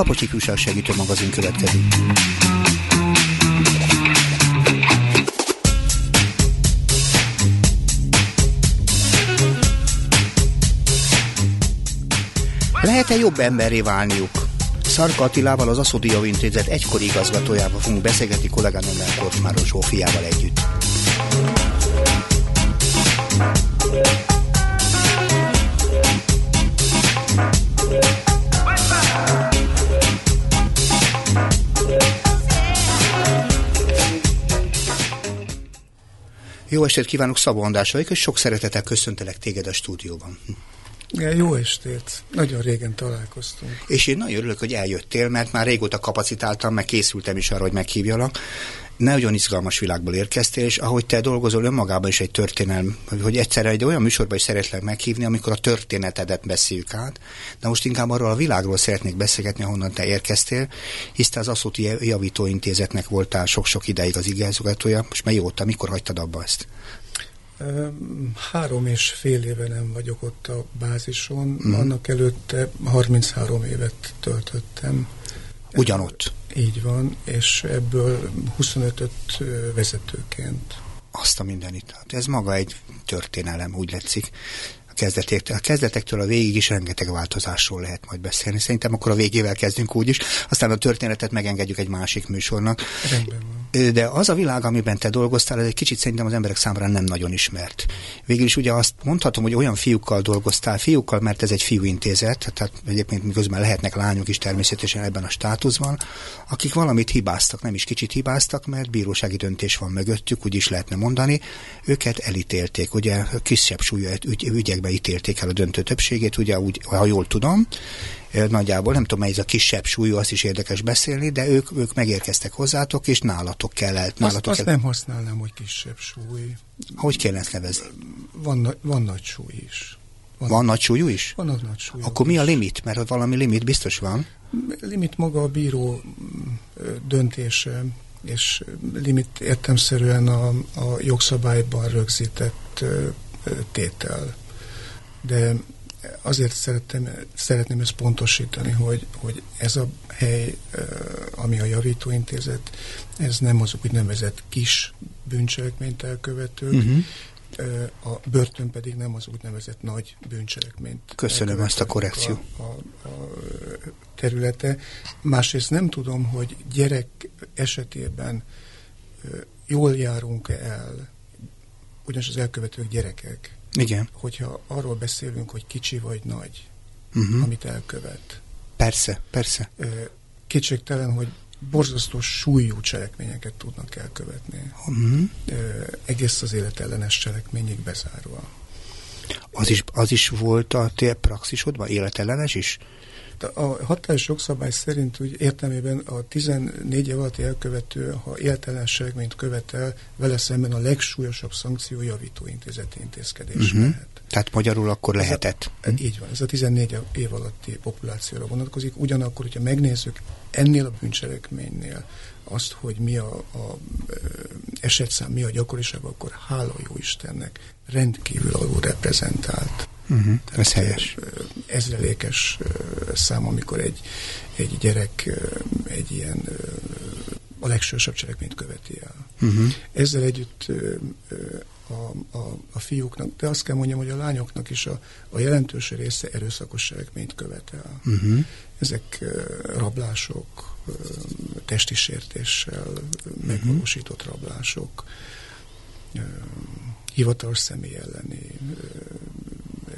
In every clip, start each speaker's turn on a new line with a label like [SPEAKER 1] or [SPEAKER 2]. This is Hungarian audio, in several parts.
[SPEAKER 1] Kapocsik újság segítő magazin következik. Lehet-e jobb emberré válniuk? Szarka Attilával, az Aszodi Intézet egykori igazgatójával fogunk beszélgetni kolléganőmmel Korcsmáros Zsófiával együtt. Jó estét kívánok, Szabó András vagyok, és sok szeretettel köszöntelek téged a stúdióban.
[SPEAKER 2] Ja, jó estét. Nagyon régen találkoztunk.
[SPEAKER 1] És én nagyon örülök, hogy eljöttél, mert már régóta kapacitáltam, meg készültem is arra, hogy meghívjalak. Nagyon izgalmas világból érkeztél, és ahogy te dolgozol, önmagában is egy történelm, hogy egyszerre egy olyan műsorba is szeretlek meghívni, amikor a történetedet beszéljük át, de most inkább arról a világról szeretnék beszélgetni, ahonnan te érkeztél, hisz te az Aszóti Javítóintézetnek voltál sok-sok ideig az igazgatója, most mióta, mikor hagytad abba ezt?
[SPEAKER 2] Három és fél éve nem vagyok ott a bázison, mm. annak előtte 33 évet töltöttem.
[SPEAKER 1] Ugyanott?
[SPEAKER 2] Így van, és ebből 25-öt vezetőként.
[SPEAKER 1] Azt a mindenit. Hát ez maga egy történelem, úgy letszik kezdetektől, a kezdetektől a végig is rengeteg változásról lehet majd beszélni. Szerintem akkor a végével kezdünk úgy is, aztán a történetet megengedjük egy másik műsornak.
[SPEAKER 2] Rendben van.
[SPEAKER 1] De az a világ, amiben te dolgoztál, ez egy kicsit szerintem az emberek számára nem nagyon ismert. Végül is ugye azt mondhatom, hogy olyan fiúkkal dolgoztál, fiúkkal, mert ez egy fiúintézet, tehát egyébként miközben lehetnek lányok is természetesen ebben a státuszban, akik valamit hibáztak, nem is kicsit hibáztak, mert bírósági döntés van mögöttük, úgy is lehetne mondani, őket elítélték, ugye kisebb súlyú ügy, ügyekbe ítélték el a döntő többségét, ugye úgy, ha jól tudom, nagyjából, nem tudom, ez a kisebb súlyú, azt is érdekes beszélni, de ők, ők megérkeztek hozzátok, és nálatok kellett. Nálatok
[SPEAKER 2] azt, kell... azt nem használnám, hogy kisebb súly.
[SPEAKER 1] Hogy kell ezt nevezni?
[SPEAKER 2] Van, van nagy súly is.
[SPEAKER 1] Van, van nagy súlyú is?
[SPEAKER 2] Van nagy súlyú
[SPEAKER 1] Akkor mi a limit? Mert valami limit biztos van.
[SPEAKER 2] Limit maga a bíró döntése, és limit értemszerűen a, a jogszabályban rögzített tétel. De azért szerettem, szeretném ezt pontosítani, hogy, hogy ez a hely, ami a javítóintézet, ez nem az úgynevezett kis bűncselekményt elkövetők, uh-huh. a börtön pedig nem az úgynevezett nagy bűncselekményt.
[SPEAKER 1] Köszönöm ezt a korrekció.
[SPEAKER 2] A, a, a területe. Másrészt nem tudom, hogy gyerek esetében jól járunk -e el, ugyanis az elkövetők gyerekek,
[SPEAKER 1] igen.
[SPEAKER 2] Hogyha arról beszélünk, hogy kicsi vagy nagy, uh-huh. amit elkövet.
[SPEAKER 1] Persze, persze.
[SPEAKER 2] Kétségtelen, hogy borzasztó súlyú cselekményeket tudnak elkövetni. Uh-huh. Egész az életellenes cselekményig bezárva.
[SPEAKER 1] Az is, az is volt a te praxisodban, életellenes is?
[SPEAKER 2] A hatályos jogszabály szerint úgy értelmében a 14 év alatti elkövető, ha éltelenségményt követel, vele szemben a legsúlyosabb szankció javítóintézeti intézkedés uh-huh. lehet.
[SPEAKER 1] Tehát magyarul akkor lehetett.
[SPEAKER 2] Ez a, így van, ez a 14 év alatti populációra vonatkozik. Ugyanakkor, hogyha megnézzük ennél a bűncselekménynél azt, hogy mi a, a esetszám, mi a gyakoriság, akkor hála jó Istennek rendkívül alul reprezentált.
[SPEAKER 1] Uh-huh, ez helyes.
[SPEAKER 2] Ezrelékes szám, amikor egy, egy gyerek egy ilyen a legsősabb cselekményt követi el. Uh-huh. Ezzel együtt a, a, a fiúknak, de azt kell mondjam, hogy a lányoknak is a, a jelentős része erőszakos cselekményt követel. Uh-huh. Ezek rablások, testi sértéssel megvalósított rablások, hivatalos személy elleni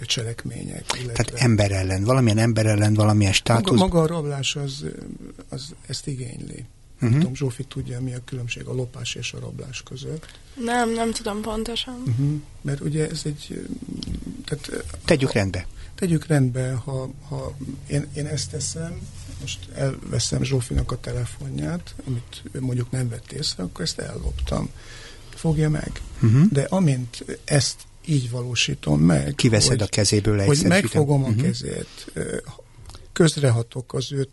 [SPEAKER 2] cselekmények.
[SPEAKER 1] Illetve Tehát ember ellen, valamilyen ember ellen, valamilyen státusz.
[SPEAKER 2] Maga, maga a rablás az, az ezt igényli. Uh-huh. Tudom, Zsófi tudja, mi a különbség a lopás és a rablás között.
[SPEAKER 3] Nem, nem tudom pontosan.
[SPEAKER 2] Uh-huh. Mert ugye ez egy... Tehát,
[SPEAKER 1] Tegyük ha, rendbe.
[SPEAKER 2] Tegyük rendbe, ha, ha én, én ezt teszem, most elveszem Zsófinak a telefonját, amit ő mondjuk nem vett észre, akkor ezt elloptam. Fogja meg. Uh-huh. De amint ezt így valósítom meg.
[SPEAKER 1] Kiveszed hogy, a kezéből
[SPEAKER 2] egy Hogy megfogom a uh-huh. kezét, közrehatok az ő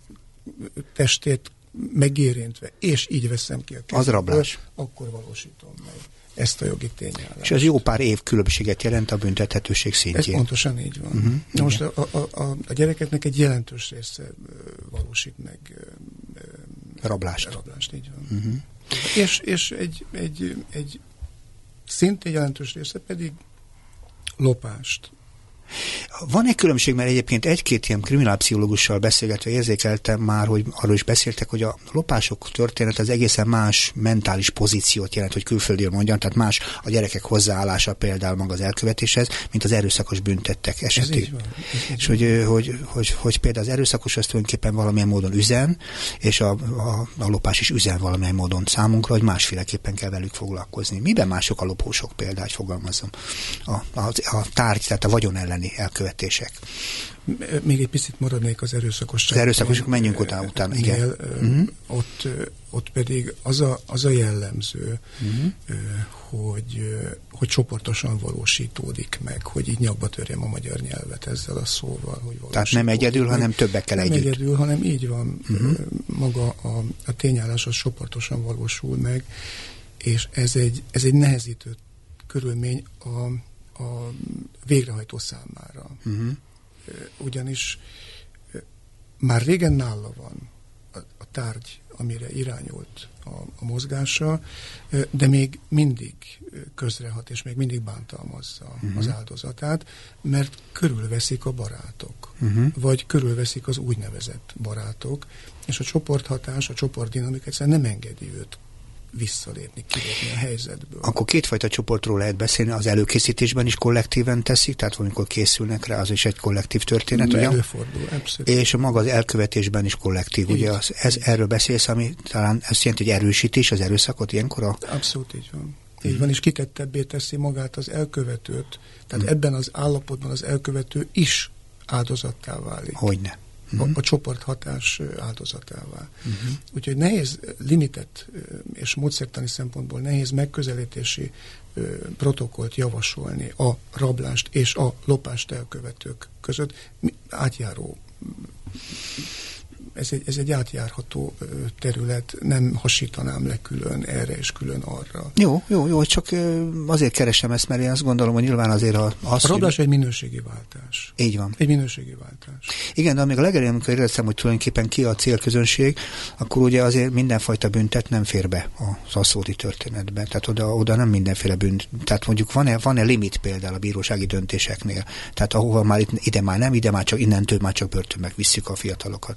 [SPEAKER 2] testét megérintve, és így veszem ki a kezéből.
[SPEAKER 1] Az rablás.
[SPEAKER 2] Akkor valósítom meg. ezt a jogi tényállást.
[SPEAKER 1] És ez jó pár év különbséget jelent a büntethetőség szintjén.
[SPEAKER 2] Ez pontosan így van. Uh-huh. Na most a, a, a, a gyerekeknek egy jelentős része valósít meg
[SPEAKER 1] rablást.
[SPEAKER 2] Rablást, így van. Uh-huh. És, és egy, egy, egy szintén jelentős része pedig lopást,
[SPEAKER 1] van egy különbség, mert egyébként egy-két ilyen kriminálpszichológussal beszélgetve érzékeltem már, hogy arról is beszéltek, hogy a lopások történet az egészen más mentális pozíciót jelent, hogy külföldről mondjam, tehát más a gyerekek hozzáállása például maga az elkövetéshez, mint az erőszakos büntettek esetében. És hogy, hogy, hogy, hogy például az erőszakos az tulajdonképpen valamilyen módon üzen, és a, a, a lopás is üzen valamilyen módon számunkra, hogy másféleképpen kell velük foglalkozni. Miben mások a lopósok például, fogalmazom? A, a, a tárgy, tehát a vagyon ellen elleni elkövetések.
[SPEAKER 2] Még egy picit maradnék az erőszakosság.
[SPEAKER 1] Az erőszakosok menjünk utána, utána igen. Nél,
[SPEAKER 2] uh-huh. ott, ott pedig az a, az a jellemző, uh-huh. hogy, hogy csoportosan valósítódik meg, hogy így nyakba törjem a magyar nyelvet ezzel a szóval. Hogy
[SPEAKER 1] Tehát nem egyedül, meg. hanem többekkel
[SPEAKER 2] nem
[SPEAKER 1] együtt.
[SPEAKER 2] Nem egyedül, hanem így van. Uh-huh. Maga a, a tényállás az csoportosan valósul meg, és ez egy, ez egy nehezítő körülmény a, a végrehajtó számára. Uh-huh. Ugyanis már régen nála van a, a tárgy, amire irányult a, a mozgása, de még mindig közrehat, és még mindig bántalmazza uh-huh. az áldozatát, mert körülveszik a barátok, uh-huh. vagy körülveszik az úgynevezett barátok, és a csoporthatás, a csoportdinamika egyszerűen nem engedi őt visszalépni, kilépni a helyzetből.
[SPEAKER 1] Akkor kétfajta csoportról lehet beszélni, az előkészítésben is kollektíven teszik, tehát amikor készülnek rá, az is egy kollektív történet, ugye?
[SPEAKER 2] Előfordul, abszolút.
[SPEAKER 1] És maga az elkövetésben is kollektív, így, ugye? Az, ez, erről beszélsz, ami talán ezt jelenti, hogy erősítés az erőszakot ilyenkor a...
[SPEAKER 2] Abszolút így van. Így van, és kitettebbé teszi magát az elkövetőt. Tehát hmm. ebben az állapotban az elkövető is áldozattá válik.
[SPEAKER 1] Hogyne.
[SPEAKER 2] A, a csoporthatás áldozatává. Uh-huh. Úgyhogy nehéz limitet és módszertani szempontból nehéz megközelítési protokollt javasolni a rablást és a lopást elkövetők között átjáró ez egy, ez egy átjárható terület, nem hasítanám le külön erre és külön arra.
[SPEAKER 1] Jó, jó, jó, csak azért keresem ezt, mert én azt gondolom, hogy nyilván azért a...
[SPEAKER 2] Az, a rablás hogy... egy minőségi váltás.
[SPEAKER 1] Így van.
[SPEAKER 2] Egy minőségi váltás.
[SPEAKER 1] Igen, de amíg a legelején, amikor éreztem, hogy tulajdonképpen ki a célközönség, akkor ugye azért mindenfajta büntet nem fér be az asszódi történetbe. Tehát oda, oda nem mindenféle bűnt. Tehát mondjuk van-e, van-e limit például a bírósági döntéseknél? Tehát ahova már itt, ide már nem, ide már csak innentől már csak börtönbe visszük a fiatalokat.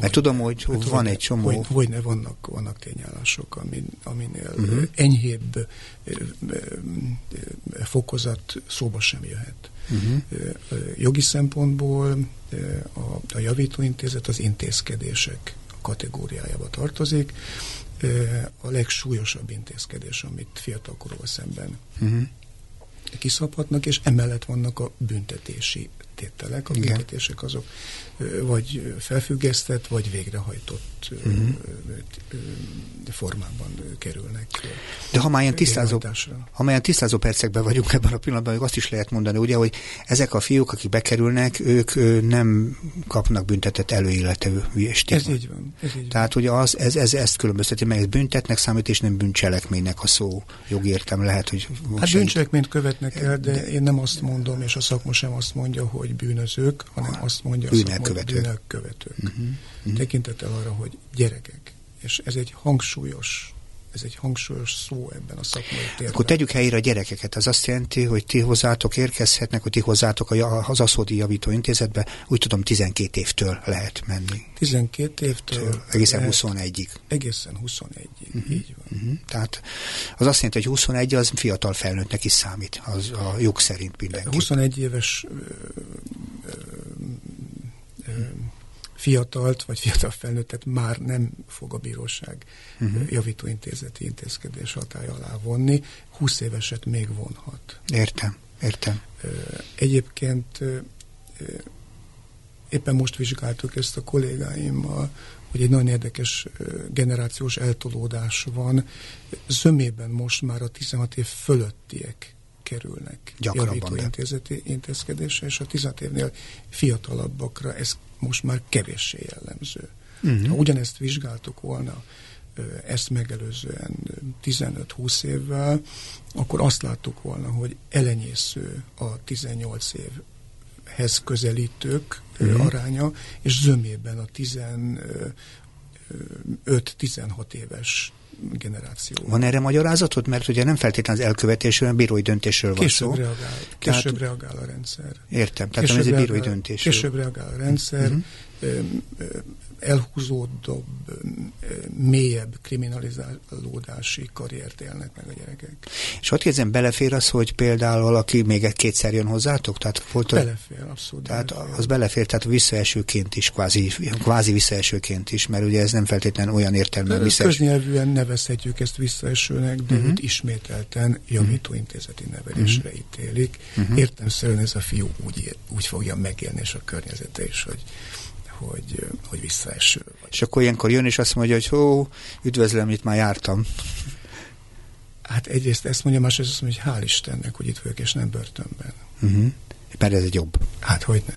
[SPEAKER 1] Mert tudom, hogy hát, van egy csomó...
[SPEAKER 2] Hogy, hogy ne vannak, vannak tényállások, amin, aminél uh-huh. enyhébb fokozat szóba sem jöhet. Uh-huh. Jogi szempontból a, a javítóintézet az intézkedések kategóriájába tartozik. A legsúlyosabb intézkedés, amit fiatalkorúval szemben uh-huh. kiszabhatnak, és emellett vannak a büntetési tételek, a büntetések azok vagy felfüggesztett, vagy végrehajtott uh-huh. formában kerülnek.
[SPEAKER 1] De ha már ilyen tisztázó, ha már ilyen tisztázó percekben vagyunk ebben a pillanatban, azt is lehet mondani, ugye, hogy ezek a fiúk, akik bekerülnek, ők nem kapnak büntetett előéletű
[SPEAKER 2] Ez így van. Ez így
[SPEAKER 1] Tehát ugye az, ez, ez, ezt különbözteti meg, ez büntetnek számít, és nem bűncselekménynek a szó jogértem lehet, hogy...
[SPEAKER 2] Hát bűncselekményt követnek el, de, de én nem azt mondom, és a szakma sem azt mondja, hogy bűnözők, hanem azt mondja szakma,
[SPEAKER 1] követők.
[SPEAKER 2] követők. Uh-huh. Uh-huh. Tekintettel arra, hogy gyerekek. És ez egy hangsúlyos ez egy hangsúlyos szó ebben a szakmai térben.
[SPEAKER 1] Akkor tegyük helyre a gyerekeket. Az azt jelenti, hogy ti hozzátok érkezhetnek, hogy ti hozzátok az Aszódi Javító Intézetbe, úgy tudom 12 évtől lehet menni.
[SPEAKER 2] 12 évtől. Től,
[SPEAKER 1] egészen 21-ig.
[SPEAKER 2] Egészen 21-ig, uh-huh. így van.
[SPEAKER 1] Uh-huh. Tehát az azt jelenti, hogy 21 az fiatal felnőttnek is számít, az a jog szerint mindenki.
[SPEAKER 2] 21 éves ö, ö, ö, fiatalt vagy fiatal felnőttet már nem fog a bíróság uh-huh. javítóintézeti intézkedés hatája alá vonni, 20 éveset még vonhat.
[SPEAKER 1] Értem, értem.
[SPEAKER 2] Egyébként éppen most vizsgáltuk ezt a kollégáimmal, hogy egy nagyon érdekes generációs eltolódás van. Zömében most már a 16 év fölöttiek kerülnek javító intézeti intézkedésre, és a 16 évnél fiatalabbakra ez most már kevéssé jellemző. Uh-huh. Ha ugyanezt vizsgáltuk volna ezt megelőzően 15-20 évvel, akkor azt láttuk volna, hogy elenyésző a 18 évhez közelítők mm. aránya, és zömében a 15-16 éves generáció.
[SPEAKER 1] Van erre magyarázatod? Mert ugye nem feltétlenül az elkövetésről, hanem bírói döntésről van
[SPEAKER 2] később
[SPEAKER 1] szó.
[SPEAKER 2] Reagál, később tehát, reagál a rendszer.
[SPEAKER 1] Értem, tehát később ez egy bírói döntés.
[SPEAKER 2] Később reagál a rendszer, uh-huh elhúzódóbb, mélyebb kriminalizálódási karriert élnek meg a gyerekek.
[SPEAKER 1] És ott kérdezem, belefér az, hogy például valaki még egy kétszer jön hozzátok? Tehát
[SPEAKER 2] volt, belefér, abszolút.
[SPEAKER 1] Tehát
[SPEAKER 2] belefér.
[SPEAKER 1] az belefér, tehát visszaesőként is, kvázi, kvázi visszaesőként is, mert ugye ez nem feltétlenül olyan értelme
[SPEAKER 2] visszaeső. Köznyelvűen nevezhetjük ezt visszaesőnek, de uh-huh. itt ismételten javítóintézeti nevelésre uh-huh. ítélik. Uh-huh. Értemszerűen ez a fiú úgy, úgy fogja megélni, és a környezete is, hogy hogy, hogy visszaeső.
[SPEAKER 1] És akkor ilyenkor jön, és azt mondja, hogy hó, üdvözlöm, itt már jártam.
[SPEAKER 2] Hát egyrészt ezt mondja, másrészt azt mondja, hogy hál' Istennek, hogy itt vagyok, és nem börtönben.
[SPEAKER 1] Uh-huh. Mert ez egy jobb.
[SPEAKER 2] Hát, hogy nem.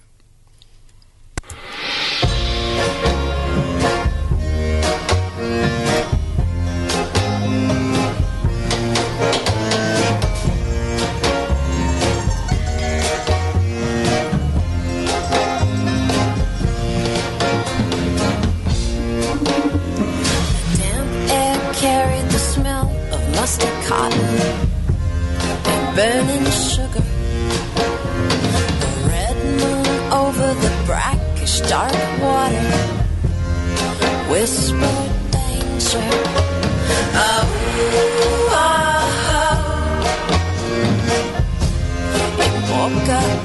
[SPEAKER 4] Burning sugar. The red moon over the brackish dark water. Whispered danger. Oh, oh, oh. In Boca El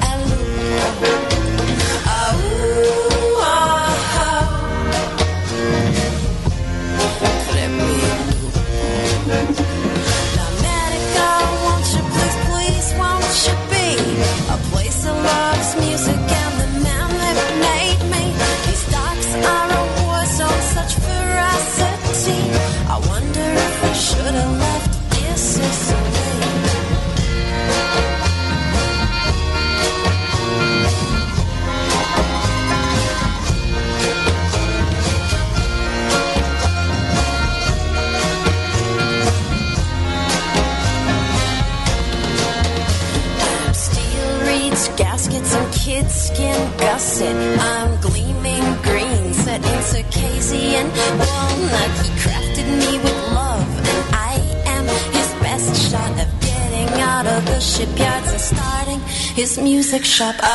[SPEAKER 4] his music shop. Ooh.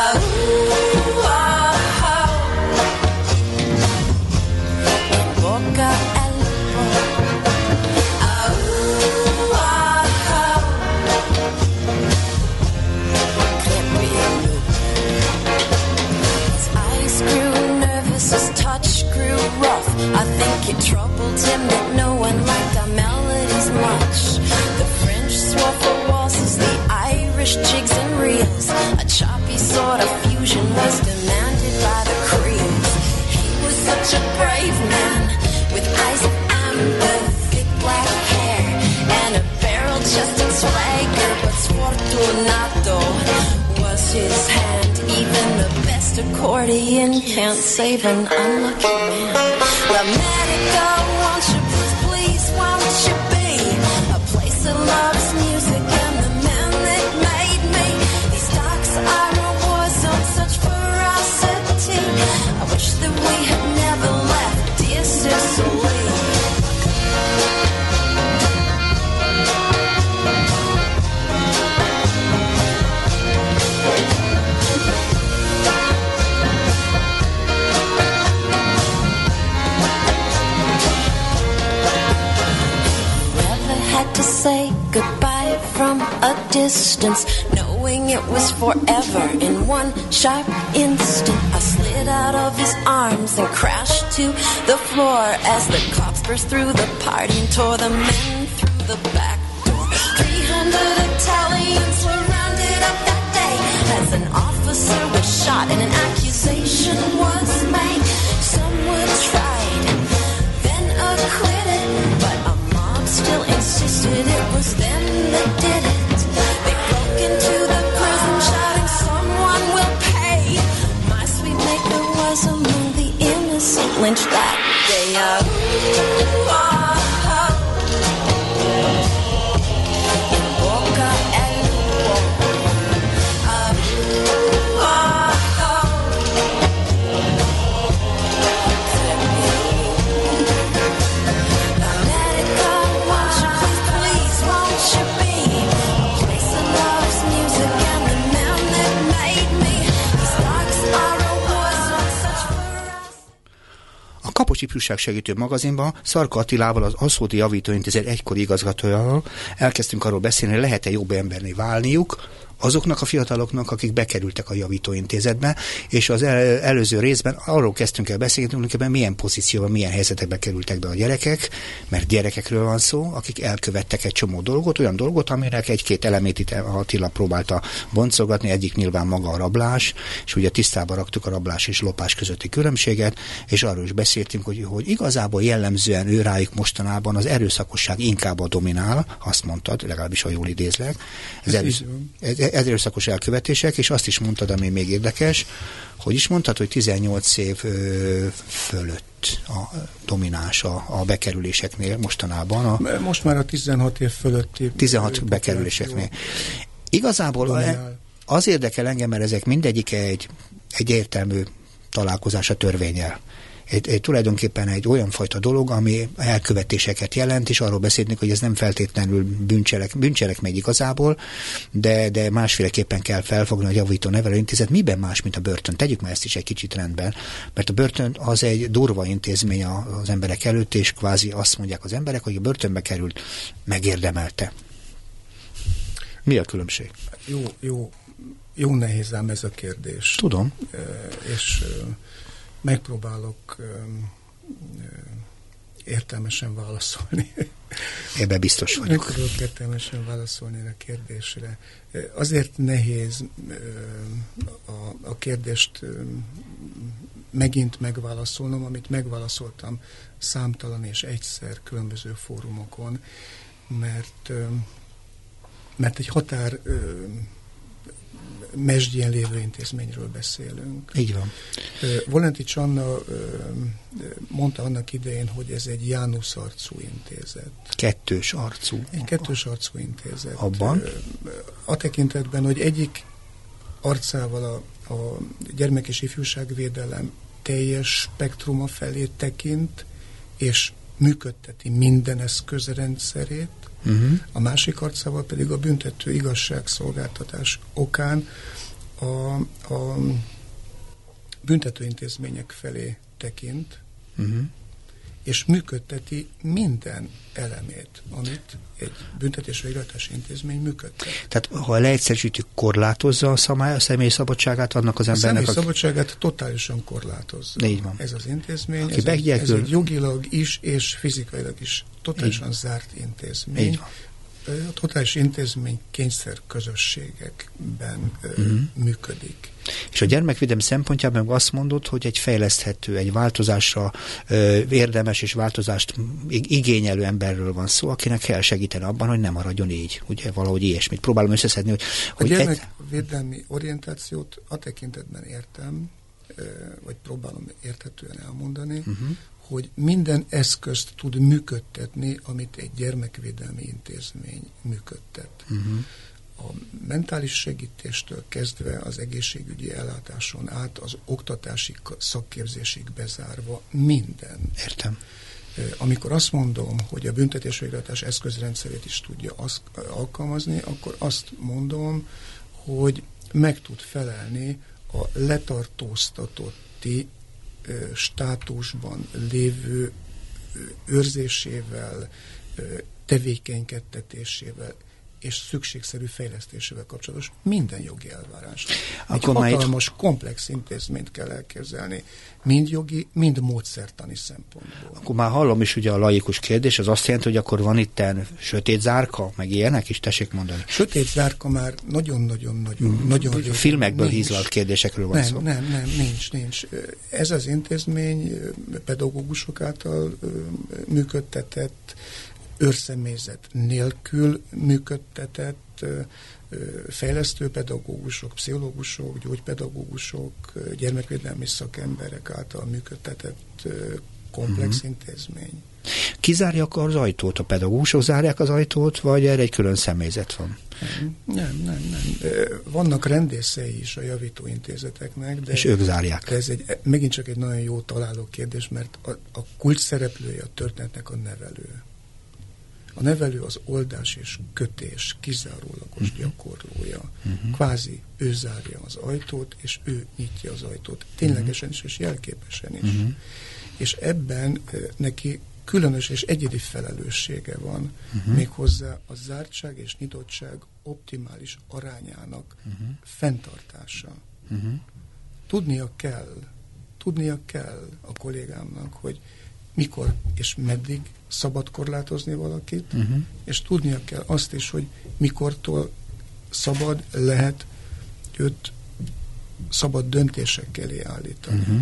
[SPEAKER 4] Ah. saving unlucky man. The medical. Say goodbye from a distance, knowing it was forever in one sharp instant. I slid out of his arms and crashed to the floor as the cops burst through the party and tore the men through the back door. 300 Italians were rounded up that day as an officer was shot and an accusation was made. Some were tried, then acquitted, still insisted it was them that did it. They broke into the prison someone will pay. My sweet maker was among the innocent lynched that day. Uh, ooh, ah.
[SPEAKER 1] Ifjúság Segítő magazinban Szarka Attilával, az Aszóti Javítóintézet egykori igazgatójával elkezdtünk arról beszélni, hogy lehet-e jobb emberné válniuk, azoknak a fiataloknak, akik bekerültek a javítóintézetbe, és az el, előző részben arról kezdtünk el beszélni, hogy milyen pozícióban, milyen helyzetekbe kerültek be a gyerekek, mert gyerekekről van szó, akik elkövettek egy csomó dolgot, olyan dolgot, aminek egy-két elemét itt Attila próbálta boncolgatni, egyik nyilván maga a rablás, és ugye tisztába raktuk a rablás és lopás közötti különbséget, és arról is beszéltünk, hogy, hogy igazából jellemzően ő rájuk mostanában az erőszakosság inkább a dominál, azt mondtad, legalábbis ha jól idézlek. Ez, ez, ez, erőszakos elkövetések, és azt is mondtad, ami még érdekes, hogy is mondtad, hogy 18 év ö, fölött a dominás a, a bekerüléseknél mostanában. A,
[SPEAKER 2] Most már a 16 év fölötti
[SPEAKER 1] 16 bekerüléseknél. Igazából dominál. az érdekel engem, mert ezek mindegyik egy, egy értelmű találkozás a törvényel egy, egy, tulajdonképpen egy olyan fajta dolog, ami elkövetéseket jelent, és arról beszélni, hogy ez nem feltétlenül bűncselek, bűncselek megy igazából, de, de másféleképpen kell felfogni a javító nevelőintézet. Miben más, mint a börtön? Tegyük már ezt is egy kicsit rendben, mert a börtön az egy durva intézmény az emberek előtt, és kvázi azt mondják az emberek, hogy a börtönbe került, megérdemelte. Mi a különbség?
[SPEAKER 2] Jó, jó, jó nehéz ám ez a kérdés.
[SPEAKER 1] Tudom.
[SPEAKER 2] És megpróbálok értelmesen válaszolni.
[SPEAKER 1] Ebben biztos vagyok.
[SPEAKER 2] Megpróbálok értelmesen válaszolni a kérdésre. Azért nehéz a, a kérdést megint megválaszolnom, amit megválaszoltam számtalan és egyszer különböző fórumokon, mert, mert egy határ mesdjén lévő intézményről beszélünk.
[SPEAKER 1] Így van.
[SPEAKER 2] Volenti Csanna mondta annak idején, hogy ez egy János arcú intézet.
[SPEAKER 1] Kettős arcú.
[SPEAKER 2] Egy kettős arcú intézet.
[SPEAKER 1] Abban?
[SPEAKER 2] A tekintetben, hogy egyik arcával a, a gyermek- és ifjúságvédelem teljes spektruma felé tekint, és működteti minden eszközrendszerét, uh-huh. a másik arcával pedig a büntető igazságszolgáltatás okán a, a büntetőintézmények felé tekint, uh-huh. És működteti minden elemét, amit egy büntetés végrehajtási intézmény működtet.
[SPEAKER 1] Tehát, ha leegyszerűsítjük, korlátozza a, szamály, a személy szabadságát annak az embernek?
[SPEAKER 2] A személy szabadságát totálisan korlátozza.
[SPEAKER 1] Így van.
[SPEAKER 2] Ez az intézmény, Aki ez, egy, ez egy jogilag is és fizikailag is totálisan Így. zárt intézmény. Így van a totális intézmény kényszer közösségekben uh-huh. működik.
[SPEAKER 1] És a gyermekvédelem szempontjában meg azt mondod, hogy egy fejleszthető, egy változásra ö, érdemes és változást igényelő emberről van szó, akinek kell segíteni abban, hogy nem maradjon így. Ugye valahogy ilyesmit. Próbálom összeszedni, hogy...
[SPEAKER 2] A hogy gyermekvédelmi egy... orientációt a tekintetben értem, vagy próbálom érthetően elmondani, uh-huh hogy minden eszközt tud működtetni, amit egy gyermekvédelmi intézmény működtet. Uh-huh. A mentális segítéstől kezdve az egészségügyi ellátáson át, az oktatási szakképzésig bezárva minden.
[SPEAKER 1] Értem.
[SPEAKER 2] Amikor azt mondom, hogy a büntetésvégrehajtás eszközrendszerét is tudja azt, alkalmazni, akkor azt mondom, hogy meg tud felelni a letartóztatotti státusban lévő őrzésével, tevékenykedtetésével és szükségszerű fejlesztésével kapcsolatos minden jogi elvárás. Egy Akkor hatalmas, itt... komplex intézményt kell elképzelni, mind jogi, mind módszertani szempontból.
[SPEAKER 1] Akkor már hallom is ugye a laikus kérdés, az azt jelenti, hogy akkor van itt sötét zárka, meg ilyenek is, tessék mondani.
[SPEAKER 2] Sötét zárka már nagyon-nagyon-nagyon. Mm. nagyon
[SPEAKER 1] Filmekből hízlalt kérdésekről van
[SPEAKER 2] nem,
[SPEAKER 1] szó.
[SPEAKER 2] Nem, nem, nincs, nincs. Ez az intézmény pedagógusok által működtetett, őrszemélyzet nélkül működtetett fejlesztő pedagógusok, pszichológusok, gyógypedagógusok, gyermekvédelmi szakemberek által működtetett komplex uh-huh. intézmény.
[SPEAKER 1] Kizárják az ajtót, a pedagógusok zárják az ajtót, vagy erre egy külön személyzet van?
[SPEAKER 2] Nem, nem, nem. Vannak rendészei is a javítóintézeteknek. De
[SPEAKER 1] És ők zárják.
[SPEAKER 2] ez egy, megint csak egy nagyon jó találó kérdés, mert a, a kulcs szereplője a történetnek a nevelő A nevelő az oldás és kötés kizárólagos uh-huh. gyakorlója. Uh-huh. Kvázi ő zárja az ajtót, és ő nyitja az ajtót. Ténylegesen is, és jelképesen is. Uh-huh. És ebben neki különös és egyedi felelőssége van, uh-huh. méghozzá a zártság és nyitottság optimális arányának uh-huh. fenntartása. Uh-huh. Tudnia kell, tudnia kell a kollégámnak, hogy mikor és meddig szabad korlátozni valakit, uh-huh. és tudnia kell azt is, hogy mikortól szabad, lehet őt szabad döntések elé állítani. Uh-huh.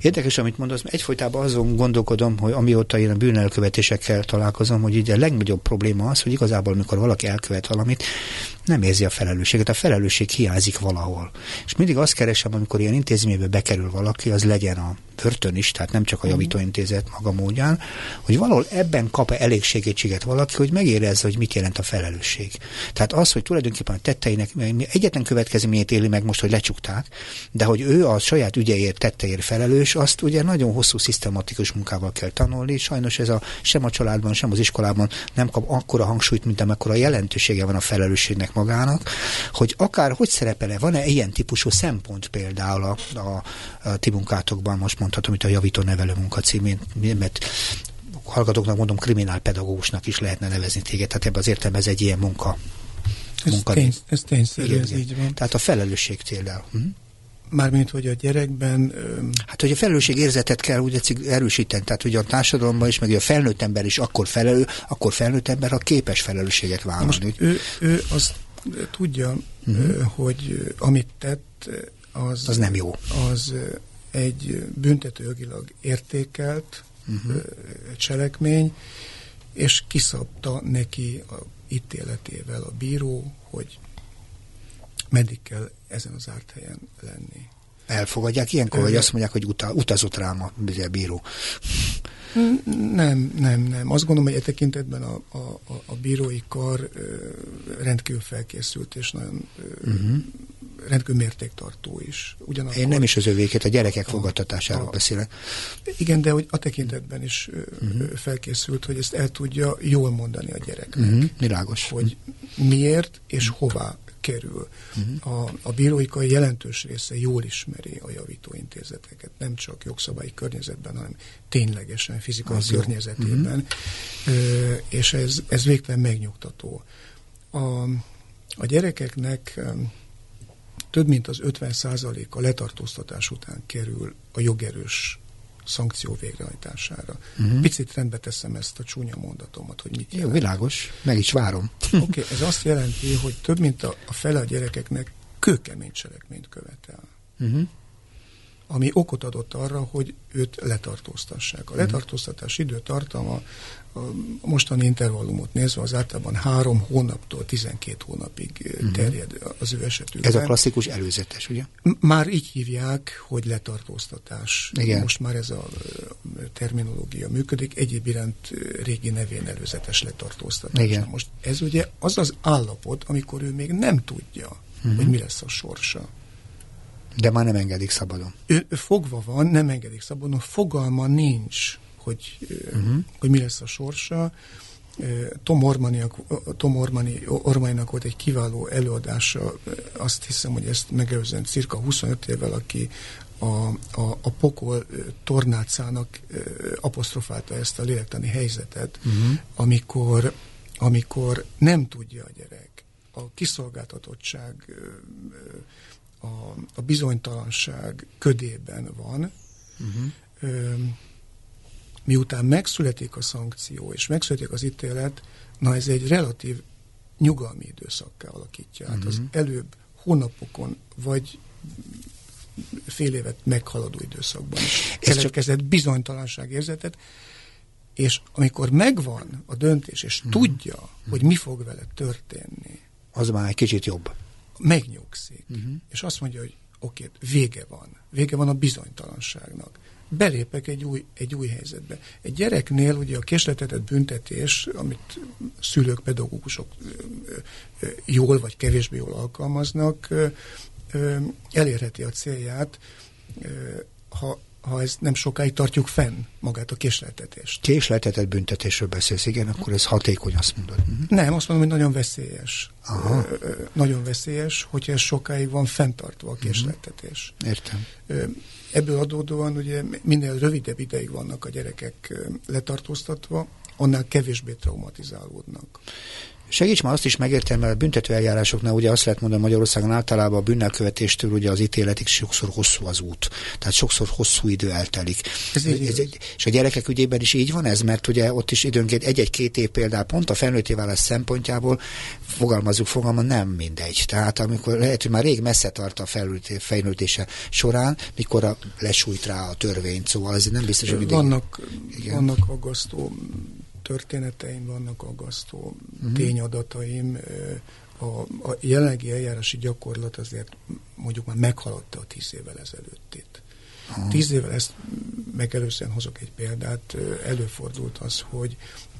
[SPEAKER 1] Érdekes, amit mondasz, egyfolytában azon gondolkodom, hogy amióta én a bűnelkövetésekkel találkozom, hogy ugye a legnagyobb probléma az, hogy igazából, amikor valaki elkövet valamit, nem érzi a felelősséget. A felelősség hiányzik valahol. És mindig azt keresem, amikor ilyen intézménybe bekerül valaki, az legyen a börtön is, tehát nem csak a mhm. javítóintézet maga módján, hogy valahol ebben kap-e elég segítséget valaki, hogy megérezze, hogy mit jelent a felelősség. Tehát az, hogy tulajdonképpen a tetteinek egyetlen következményét éli meg most, hogy lecsukták, de hogy ő a saját ügyeért, tetteért felelős, azt ugye nagyon hosszú szisztematikus munkával kell tanulni. Sajnos ez a sem a családban, sem az iskolában nem kap akkora hangsúlyt, mint amekkora jelentősége van a felelősségnek magának, hogy akár hogy szerepele, van-e ilyen típusú szempont például a, a, a ti munkátokban, most mondhatom, itt a javító nevelő munka címén, mert hallgatóknak mondom, kriminálpedagógusnak is lehetne nevezni téged, tehát ebben az értelemben ez egy ilyen munka.
[SPEAKER 2] Ez, munka tény, ez tényszerű, ez így van.
[SPEAKER 1] Tehát a felelősség például. Hm?
[SPEAKER 2] Mármint, hogy a gyerekben...
[SPEAKER 1] Hát, hogy a érzetet kell úgy erősíteni, tehát hogy a társadalomban is, meg a felnőtt ember is akkor felelő, akkor felnőtt ember, ha képes felelősséget vállalni. Most
[SPEAKER 2] ő, ő azt tudja, uh-huh. hogy amit tett, az,
[SPEAKER 1] az nem jó.
[SPEAKER 2] Az egy büntetőjogilag értékelt uh-huh. cselekmény, és kiszabta neki a ítéletével a bíró, hogy meddig kell ezen az árt helyen lenni.
[SPEAKER 1] Elfogadják ilyenkor, vagy azt mondják, hogy uta, utazott rám a bíró?
[SPEAKER 2] Nem, nem, nem. Azt gondolom, hogy e tekintetben a, a, a bírói kar rendkívül felkészült, és nagyon uh-huh. rendkívül mértéktartó is.
[SPEAKER 1] Ugyanakkor Én nem is az övéket, a gyerekek a, fogadtatásáról a, beszélek.
[SPEAKER 2] Igen, de hogy a tekintetben is uh-huh. felkészült, hogy ezt el tudja jól mondani a gyereknek. Uh-huh.
[SPEAKER 1] Világos.
[SPEAKER 2] Hogy miért és hová kerül. Uh-huh. A, a bíróikai jelentős része jól ismeri a javítóintézeteket, nem csak jogszabályi környezetben, hanem ténylegesen fizikai Az környezetében, uh-huh. és ez, ez végtelen megnyugtató. A, a gyerekeknek több mint az 50% a letartóztatás után kerül a jogerős szankció végrehajtására. Uh-huh. Picit rendbe teszem ezt a csúnya mondatomat, hogy mit jelent.
[SPEAKER 1] Jó, világos, meg is várom.
[SPEAKER 2] Oké, okay, ez azt jelenti, hogy több mint a, a fele a gyerekeknek kőkemény cselekményt követel. Uh-huh ami okot adott arra, hogy őt letartóztassák. A mhm. letartóztatás időtartama a mostani intervallumot nézve az általában három hónaptól 12 hónapig uh-huh. terjed az ő esetükben.
[SPEAKER 1] Ez a klasszikus előzetes, ugye?
[SPEAKER 2] Már így hívják, hogy letartóztatás. Igen. Most már ez a terminológia működik, egyéb iránt régi nevén előzetes letartóztatás. Igen. Most ez ugye az az állapot, amikor ő még nem tudja, uh-huh. hogy mi lesz a sorsa.
[SPEAKER 1] De már nem engedik szabadon.
[SPEAKER 2] Ő, ő fogva van, nem engedik szabadon, fogalma nincs, hogy, uh-huh. hogy mi lesz a sorsa. Tom, Ormaniak, Tom Ormani, Ormaninak volt egy kiváló előadása, azt hiszem, hogy ezt megelőzően cirka 25 évvel, aki a, a, a pokol tornácának apostrofálta ezt a lélektani helyzetet, uh-huh. amikor, amikor nem tudja a gyerek a kiszolgáltatottság a, a bizonytalanság ködében van, uh-huh. ö, miután megszületik a szankció, és megszületik az ítélet, na ez egy relatív nyugalmi időszakká alakítja. Hát uh-huh. az előbb hónapokon, vagy fél évet meghaladó időszakban keletkezett csak... bizonytalanság érzetet, és amikor megvan a döntés, és uh-huh. tudja, hogy mi fog vele történni,
[SPEAKER 1] az már egy kicsit jobb
[SPEAKER 2] megnyugszik, uh-huh. és azt mondja, hogy oké, okay, vége van. Vége van a bizonytalanságnak. Belépek egy új, egy új helyzetbe. Egy gyereknél ugye a késletetett büntetés, amit szülők, pedagógusok jól vagy kevésbé jól alkalmaznak, elérheti a célját, ha ha ez nem sokáig tartjuk fenn magát a késleltetést.
[SPEAKER 1] Késleltetett büntetésről beszélsz, igen, akkor ez hatékony, azt mondod. Mhm.
[SPEAKER 2] Nem, azt mondom, hogy nagyon veszélyes.
[SPEAKER 1] Aha.
[SPEAKER 2] Ö, ö, nagyon veszélyes, hogyha ez sokáig van fenntartva a késleltetés.
[SPEAKER 1] Értem.
[SPEAKER 2] Ö, Ebből adódóan ugye minél rövidebb ideig vannak a gyerekek letartóztatva, annál kevésbé traumatizálódnak.
[SPEAKER 1] Segíts már azt is megérteni, mert a büntető eljárásoknál ugye azt lehet mondani Magyarországon általában a bűnelkövetéstől ugye az ítéletig sokszor hosszú az út. Tehát sokszor hosszú idő eltelik.
[SPEAKER 2] Ez
[SPEAKER 1] ez,
[SPEAKER 2] igaz.
[SPEAKER 1] és a gyerekek ügyében is így van ez, mert ugye ott is időnként egy-egy-két év például pont a felnőtté válás szempontjából fogalmazunk fogalma nem mindegy. Tehát amikor lehet, hogy már rég messze tart a fejlődése során, mikor a, lesújt rá a törvényt, szóval ez nem biztos, hogy mindig...
[SPEAKER 2] Vannak,
[SPEAKER 1] Igen.
[SPEAKER 2] vannak aggasztó történeteim, vannak aggasztó
[SPEAKER 1] Mhm.
[SPEAKER 2] tényadataim. A, a jelenlegi eljárási gyakorlat azért mondjuk már meghaladta a tíz évvel ezelőttit. Tíz évvel ezt megelőzően hozok egy példát, előfordult az, hogy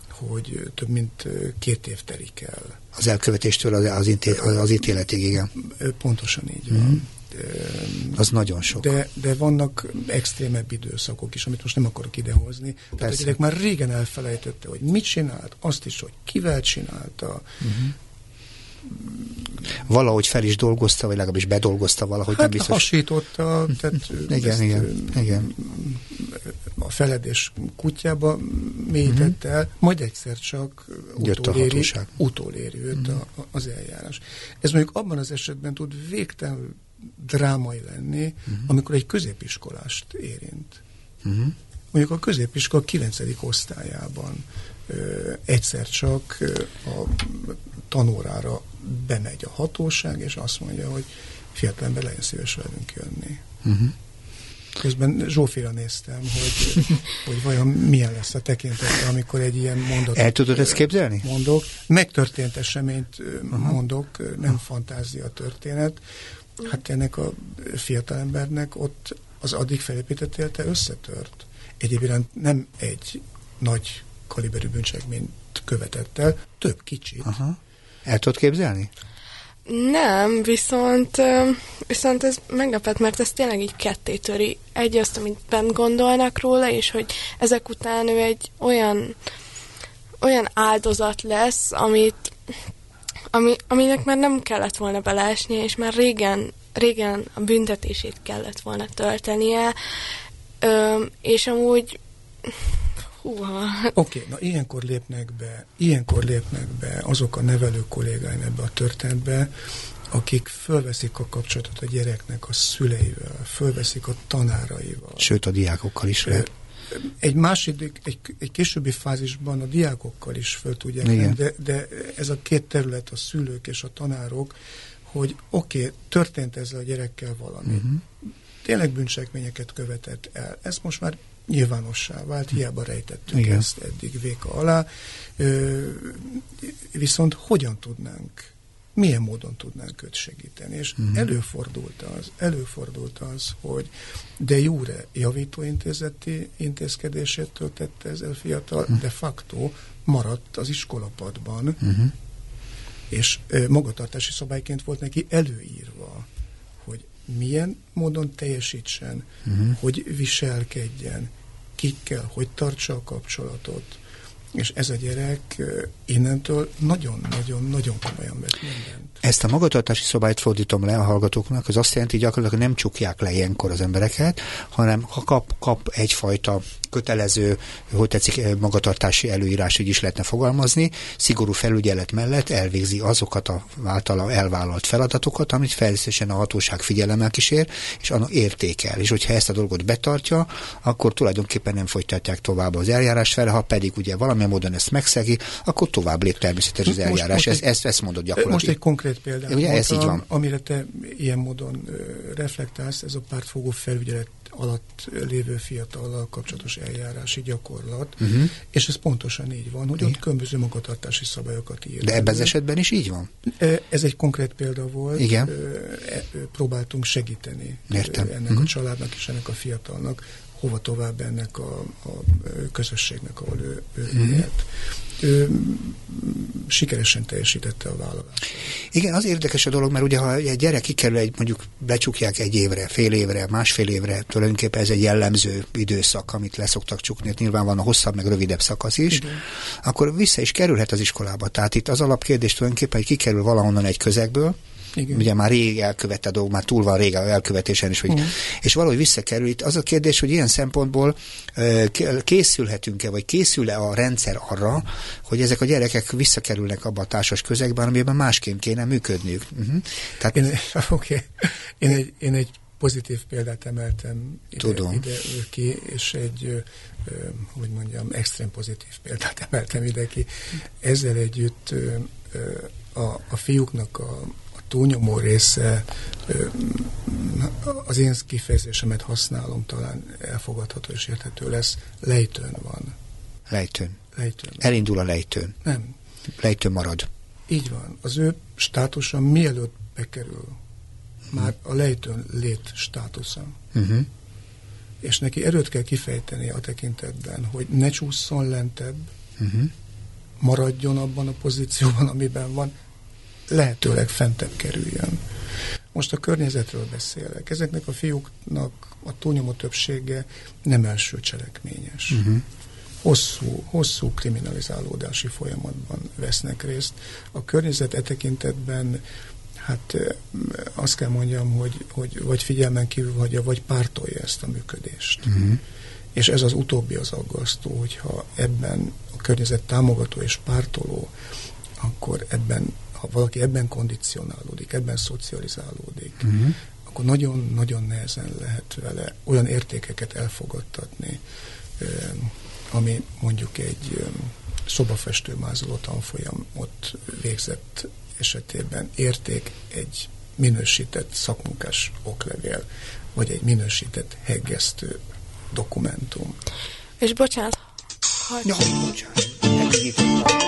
[SPEAKER 2] hogy több mint két év telik el.
[SPEAKER 1] Az elkövetéstől az, az, inté, az ítéletig, igen.
[SPEAKER 2] Pontosan így van. Ö,
[SPEAKER 1] Az nagyon sok.
[SPEAKER 2] De, de vannak extrémebb időszakok is, amit most nem akarok idehozni. Tehát a
[SPEAKER 1] Persze.
[SPEAKER 2] gyerek már régen elfelejtette, hogy mit csinált, azt is, hogy kivel csinálta.
[SPEAKER 1] Valahogy fel is dolgozta, vagy legalábbis bedolgozta valahogy, nem
[SPEAKER 2] Hát
[SPEAKER 1] biztos.
[SPEAKER 2] hasította, tehát
[SPEAKER 1] Igen,
[SPEAKER 2] ezt,
[SPEAKER 1] igen, igen.
[SPEAKER 2] a feledés kutyába mélyítette el, majd egyszer csak
[SPEAKER 1] Mhm.
[SPEAKER 2] Utoléri.
[SPEAKER 1] Mhm.
[SPEAKER 2] utoléri őt a, a, az eljárás. Ez mondjuk abban az esetben tud végtelenül drámai lenni,
[SPEAKER 1] Mhm.
[SPEAKER 2] amikor egy középiskolást érint.
[SPEAKER 1] Uh-huh.
[SPEAKER 2] mondjuk a középiskola 9. osztályában ö, egyszer csak ö, a tanórára bemegy a hatóság, és azt mondja, hogy fiatalember legyen szíves velünk jönni.
[SPEAKER 1] Uh-huh.
[SPEAKER 2] Közben Zsófira néztem, hogy, hogy vajon milyen lesz a tekintete, amikor egy ilyen mondatot
[SPEAKER 1] El tudod ezt képzelni?
[SPEAKER 2] mondok. Megtörtént eseményt ö, mondok, nem fantázia történet. Hát ennek a fiatalembernek ott az addig felépített élete összetört. Egyébként nem egy nagy kaliberű bűncselekményt követett el, több kicsit.
[SPEAKER 1] Aha. El tudod képzelni?
[SPEAKER 3] Nem, viszont, viszont ez meglepett, mert ez tényleg így ketté töri. Egy azt, amit bent gondolnak róla, és hogy ezek után ő egy olyan, olyan áldozat lesz, amit, ami, aminek már nem kellett volna beleesnie, és már régen, régen a büntetését kellett volna töltenie, Ö, és amúgy húha,
[SPEAKER 2] Oké, okay, na ilyenkor lépnek be, ilyenkor lépnek be azok a nevelő kollégáim ebbe a történetbe, akik fölveszik a kapcsolatot a gyereknek a szüleivel, fölveszik a tanáraival.
[SPEAKER 1] Sőt, a diákokkal is lehet.
[SPEAKER 2] Egy második, egy, egy későbbi fázisban a diákokkal is föl tudják
[SPEAKER 1] Igen.
[SPEAKER 2] de, de ez a két terület, a szülők és a tanárok, hogy oké, okay, történt ezzel a gyerekkel valami.
[SPEAKER 1] Mhm.
[SPEAKER 2] Uh-huh. Tényleg bűncselekményeket követett el. Ez most már nyilvánossá vált, hiába rejtettük
[SPEAKER 1] Igen.
[SPEAKER 2] ezt eddig véka alá. Ö, viszont hogyan tudnánk, milyen módon tudnánk őt segíteni? És uh-huh. előfordult az, előfordult az, hogy de jure javítóintézeti intézkedését töltette ez a fiatal,
[SPEAKER 1] Mhm.
[SPEAKER 2] de facto maradt az iskolapadban,
[SPEAKER 1] Uh-huh.
[SPEAKER 2] és ö, magatartási szabályként volt neki előírva, hogy milyen módon teljesítsen, uh-huh. hogy viselkedjen, kikkel, hogy tartsa a kapcsolatot. És ez a gyerek innentől nagyon-nagyon-nagyon komolyan vett mindent.
[SPEAKER 1] Ezt a magatartási szabályt fordítom le a hallgatóknak, az azt jelenti, hogy gyakorlatilag nem csukják le ilyenkor az embereket, hanem ha kap, kap egyfajta kötelező, hogy tetszik, eh, magatartási előírás, hogy is lehetne fogalmazni, szigorú felügyelet mellett elvégzi azokat a általa elvállalt feladatokat, amit felszesen a hatóság figyelemmel kísér, és annak értékel. És hogyha ezt a dolgot betartja, akkor tulajdonképpen nem folytatják tovább az eljárás fel, ha pedig ugye valamilyen módon ezt megszegi, akkor tovább lép természetesen az
[SPEAKER 2] Most-
[SPEAKER 1] eljárás.
[SPEAKER 2] most
[SPEAKER 1] ezt,
[SPEAKER 2] egy-
[SPEAKER 1] ezt, ezt mondod gyakorlatilag.
[SPEAKER 2] Most egy konkrét példát
[SPEAKER 1] Ugye ez így van.
[SPEAKER 2] amire te ilyen módon reflektálsz, ez a pártfogó felügyelet alatt lévő fiatallal kapcsolatos eljárási gyakorlat, uh-huh. és ez pontosan így van, hogy ott különböző magatartási szabályokat ír.
[SPEAKER 1] De ebben az esetben is így van?
[SPEAKER 2] E, Ez egy konkrét példa volt.
[SPEAKER 1] Igen.
[SPEAKER 2] E, Próbáltunk segíteni
[SPEAKER 1] Értem.
[SPEAKER 2] ennek
[SPEAKER 1] Mhm.
[SPEAKER 2] a családnak és ennek a fiatalnak, hova tovább ennek a, a közösségnek, ahol ő, ő mm. élt. Ő sikeresen teljesítette a vállalást.
[SPEAKER 4] Igen, az érdekes a dolog, mert ugye ha egy gyerek kikerül, egy, mondjuk becsukják egy évre, fél évre, másfél évre, tulajdonképpen ez egy jellemző időszak, amit leszoktak csukni, nyilván van a hosszabb, meg rövidebb szakasz is, Igen. akkor vissza is kerülhet az iskolába. Tehát itt az alapkérdés tulajdonképpen, hogy kikerül valahonnan egy közegből, igen. Ugye már rég elkövette a dolog, már túl van rég elkövetésen is, hogy, és valahogy visszakerül. Itt az a kérdés, hogy ilyen szempontból készülhetünk-e, vagy készül-e a rendszer arra, hogy ezek a gyerekek visszakerülnek abba a társas közegben, amiben másként kéne működniük. Uh-huh.
[SPEAKER 2] Tehát... Én, okay. én, egy, én egy pozitív példát emeltem ide, Tudom. ide ki, és egy, hogy mondjam, extrém pozitív példát emeltem ide ki. Ezzel együtt a, a fiúknak a, túlnyomó része az én kifejezésemet használom, talán elfogadható és érthető lesz, lejtőn van.
[SPEAKER 4] Lejtőn.
[SPEAKER 2] Lejtőn.
[SPEAKER 4] Elindul a lejtőn.
[SPEAKER 2] Nem.
[SPEAKER 4] Lejtőn marad.
[SPEAKER 2] Így van. Az ő státusa mielőtt bekerül, már a lejtőn lét státusza. Uh-huh. És neki erőt kell kifejteni a tekintetben, hogy ne csúszson lentebb, uh-huh. maradjon abban a pozícióban, amiben van, lehetőleg fentebb kerüljön. Most a környezetről beszélek. Ezeknek a fiúknak a túlnyomó többsége nem első cselekményes. Uh-huh. Hosszú, hosszú kriminalizálódási folyamatban vesznek részt. A környezet e tekintetben hát azt kell mondjam, hogy, hogy vagy figyelmen kívül hagyja, vagy pártolja ezt a működést. Uh-huh. És ez az utóbbi az aggasztó, hogyha ebben a környezet támogató és pártoló, akkor ebben ha valaki ebben kondicionálódik, ebben szocializálódik, uh-huh. akkor nagyon-nagyon nehezen lehet vele olyan értékeket elfogadtatni, ami mondjuk egy szobafestő mázoló tanfolyamot végzett esetében érték egy minősített szakmunkás oklevél, vagy egy minősített heggesztő dokumentum.
[SPEAKER 3] És bocsánat,
[SPEAKER 4] hogy... Ja, bocsánat.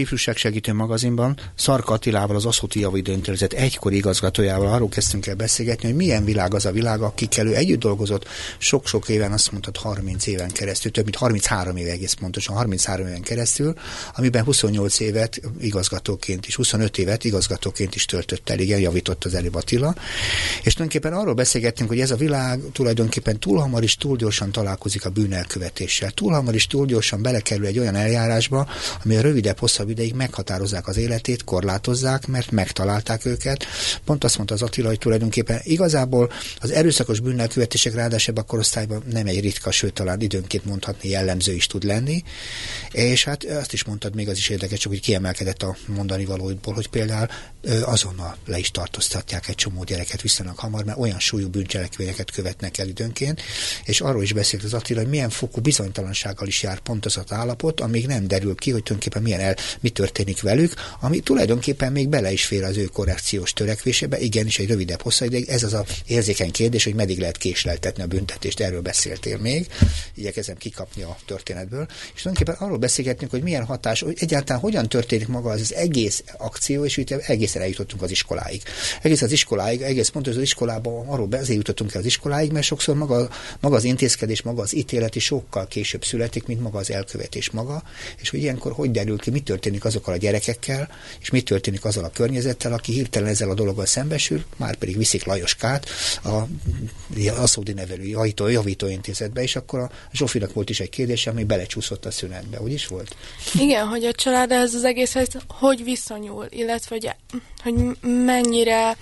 [SPEAKER 1] Ifjúság Segítő magazinban Szarka Attilával, az Aszóti Javidő Intézet egykori igazgatójával arról kezdtünk el beszélgetni, hogy milyen világ az a világ, akikkel ő együtt dolgozott sok-sok éven, azt mondtad 30 éven keresztül, több mint 33 éve egész pontosan, 33 éven keresztül, amiben 28 évet igazgatóként is, 25 évet igazgatóként is töltött el, igen, javított az előbb Attila. És tulajdonképpen arról beszélgettünk, hogy ez a világ tulajdonképpen túl hamar is túl gyorsan találkozik a bűnelkövetéssel. Túl hamar is túl gyorsan belekerül egy olyan eljárásba, ami a rövidebb, hosszabb ideig meghatározzák az életét, korlátozzák, mert megtalálták őket. Pont azt mondta az Attila, hogy tulajdonképpen igazából az erőszakos bűnelkövetések ráadásul a korosztályban nem egy ritka, sőt talán időnként mondhatni jellemző is tud lenni. És hát azt is mondtad, még az is érdekes, csak hogy kiemelkedett a mondani valóból, hogy például azonnal le is tartóztatják egy csomó gyereket viszonylag hamar, mert olyan súlyú bűncselekvényeket követnek el időnként, és arról is beszélt az Attila, hogy milyen fokú bizonytalansággal is jár pont az állapot, amíg nem derül ki, hogy tulajdonképpen milyen el, mi történik velük, ami tulajdonképpen még bele is fér az ő korrekciós törekvésébe, igenis egy rövidebb hosszabb ideig. Ez az a érzékeny kérdés, hogy meddig lehet késleltetni a büntetést, erről beszéltél még, igyekezem kikapni a történetből, és tulajdonképpen arról beszélgetünk, hogy milyen hatás, hogy egyáltalán hogyan történik maga az, az egész akció, és itt egészen eljutottunk az iskoláig. Egész az iskoláig, egész pontos az iskolában arról azért jutottunk el az iskoláig, mert sokszor maga, maga az intézkedés, maga az ítélet is sokkal később születik, mint maga az elkövetés maga, és hogy ilyenkor hogy derül ki, mi történik azokkal a gyerekekkel, és mi történik azzal a környezettel, aki hirtelen ezzel a dologgal szembesül, már pedig viszik Lajoskát a Aszódi nevelő javító, javító intézetbe, és akkor a Zsófinak volt is egy kérdés, ami belecsúszott a szünetbe, úgy is volt?
[SPEAKER 3] Igen, hogy a család ez az egészhez hogy viszonyul, illetve hogy, hogy mennyire,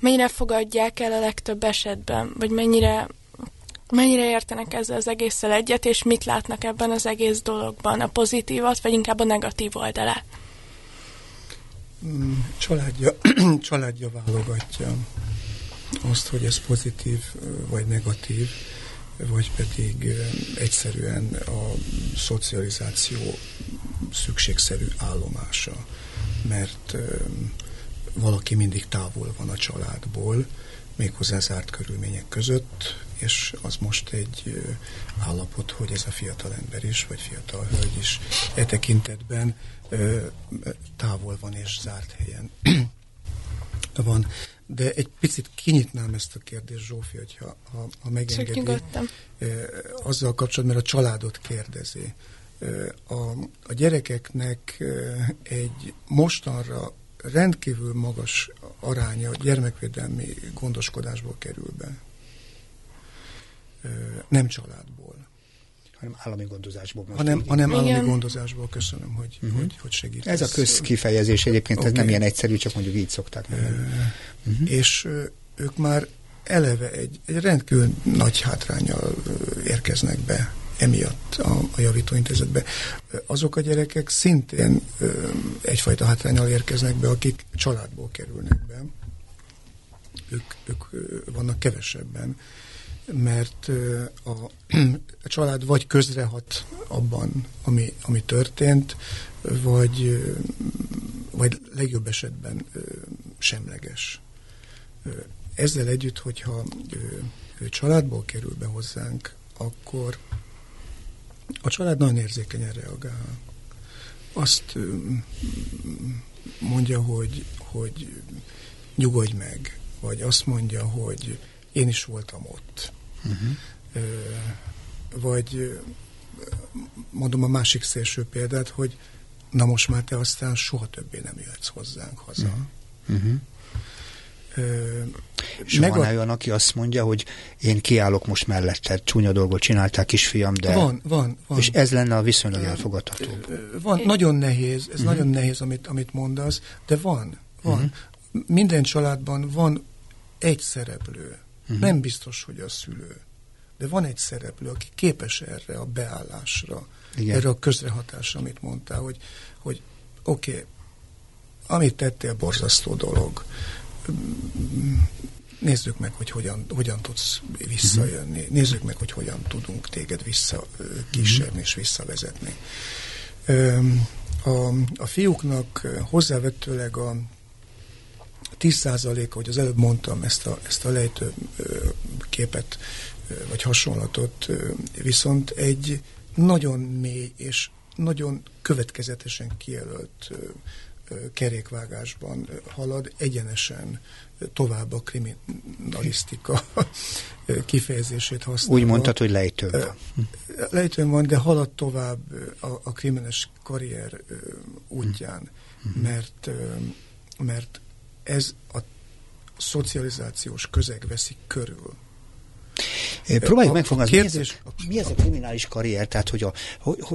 [SPEAKER 3] mennyire fogadják el a legtöbb esetben, vagy mennyire mennyire értenek ezzel az egésszel egyet, és mit látnak ebben az egész dologban, a pozitívat, vagy inkább a negatív oldalát?
[SPEAKER 2] Mm, családja, családja válogatja azt, hogy ez pozitív vagy negatív, vagy pedig egyszerűen a szocializáció szükségszerű állomása, mert valaki mindig távol van a családból, méghozzá zárt körülmények között, és az most egy állapot, hogy ez a fiatal ember is, vagy fiatal hölgy is e tekintetben távol van és zárt helyen van. De egy picit kinyitnám ezt a kérdést, Zsófi, hogyha ha, ha megengedi. Azzal kapcsolatban, mert a családot kérdezi. A, a gyerekeknek egy mostanra rendkívül magas aránya gyermekvédelmi gondoskodásból kerül be. Nem családból.
[SPEAKER 1] Hanem állami gondozásból.
[SPEAKER 2] Hanem, hanem állami gondozásból. Köszönöm, hogy, uh-huh. hogy, hogy segít.
[SPEAKER 1] Ez a közkifejezés egyébként, okay. ez nem ilyen egyszerű, csak mondjuk így szokták mondani.
[SPEAKER 2] Uh-huh. És ők már eleve egy, egy rendkívül nagy hátrányjal érkeznek be emiatt a, a javítóintézetbe. Azok a gyerekek szintén ö, egyfajta hátrányal érkeznek be, akik családból kerülnek be. Ők, ők vannak kevesebben, mert a, a család vagy közrehat abban, ami, ami történt, vagy, vagy legjobb esetben semleges. Ezzel együtt, hogyha családból kerül be hozzánk, akkor a család nagyon érzékenyen reagál. Azt mondja, hogy, hogy nyugodj meg, vagy azt mondja, hogy én is voltam ott. Uh-huh. Vagy mondom a másik szélső példát, hogy na most már te aztán soha többé nem jöhetsz hozzánk haza. Uh-huh.
[SPEAKER 1] És meg van a... olyan, aki azt mondja, hogy én kiállok most mellette, csúnya dolgot csinálták kisfiam, de...
[SPEAKER 2] Van, van, van.
[SPEAKER 1] És ez lenne a viszonylag elfogadható.
[SPEAKER 2] Van, nagyon nehéz, ez uh-huh. nagyon nehéz, amit, amit mondasz, de van, van. Uh-huh. Minden családban van egy szereplő, uh-huh. nem biztos, hogy a szülő, de van egy szereplő, aki képes erre a beállásra, Igen. erre a közrehatásra, amit mondtál, hogy, hogy oké, okay, amit tettél, borzasztó dolog, nézzük meg, hogy hogyan, hogyan tudsz visszajönni, uh-huh. nézzük meg, hogy hogyan tudunk téged visszakísérni uh-huh. és visszavezetni. A, a fiúknak hozzávetőleg a 10%-a, hogy az előbb mondtam ezt a, ezt a lejtő képet, vagy hasonlatot, viszont egy nagyon mély és nagyon következetesen kijelölt kerékvágásban halad, egyenesen tovább a kriminalisztika kifejezését használva.
[SPEAKER 1] Úgy mondtad, hogy lejtőn van.
[SPEAKER 2] Lejtőn van, de halad tovább a, a kriminális karrier útján, mm. mert, mert ez a szocializációs közeg veszik körül.
[SPEAKER 1] Próbáljuk megfogalmazni, mi, ez, mi ez a kriminális karrier, tehát hogy a,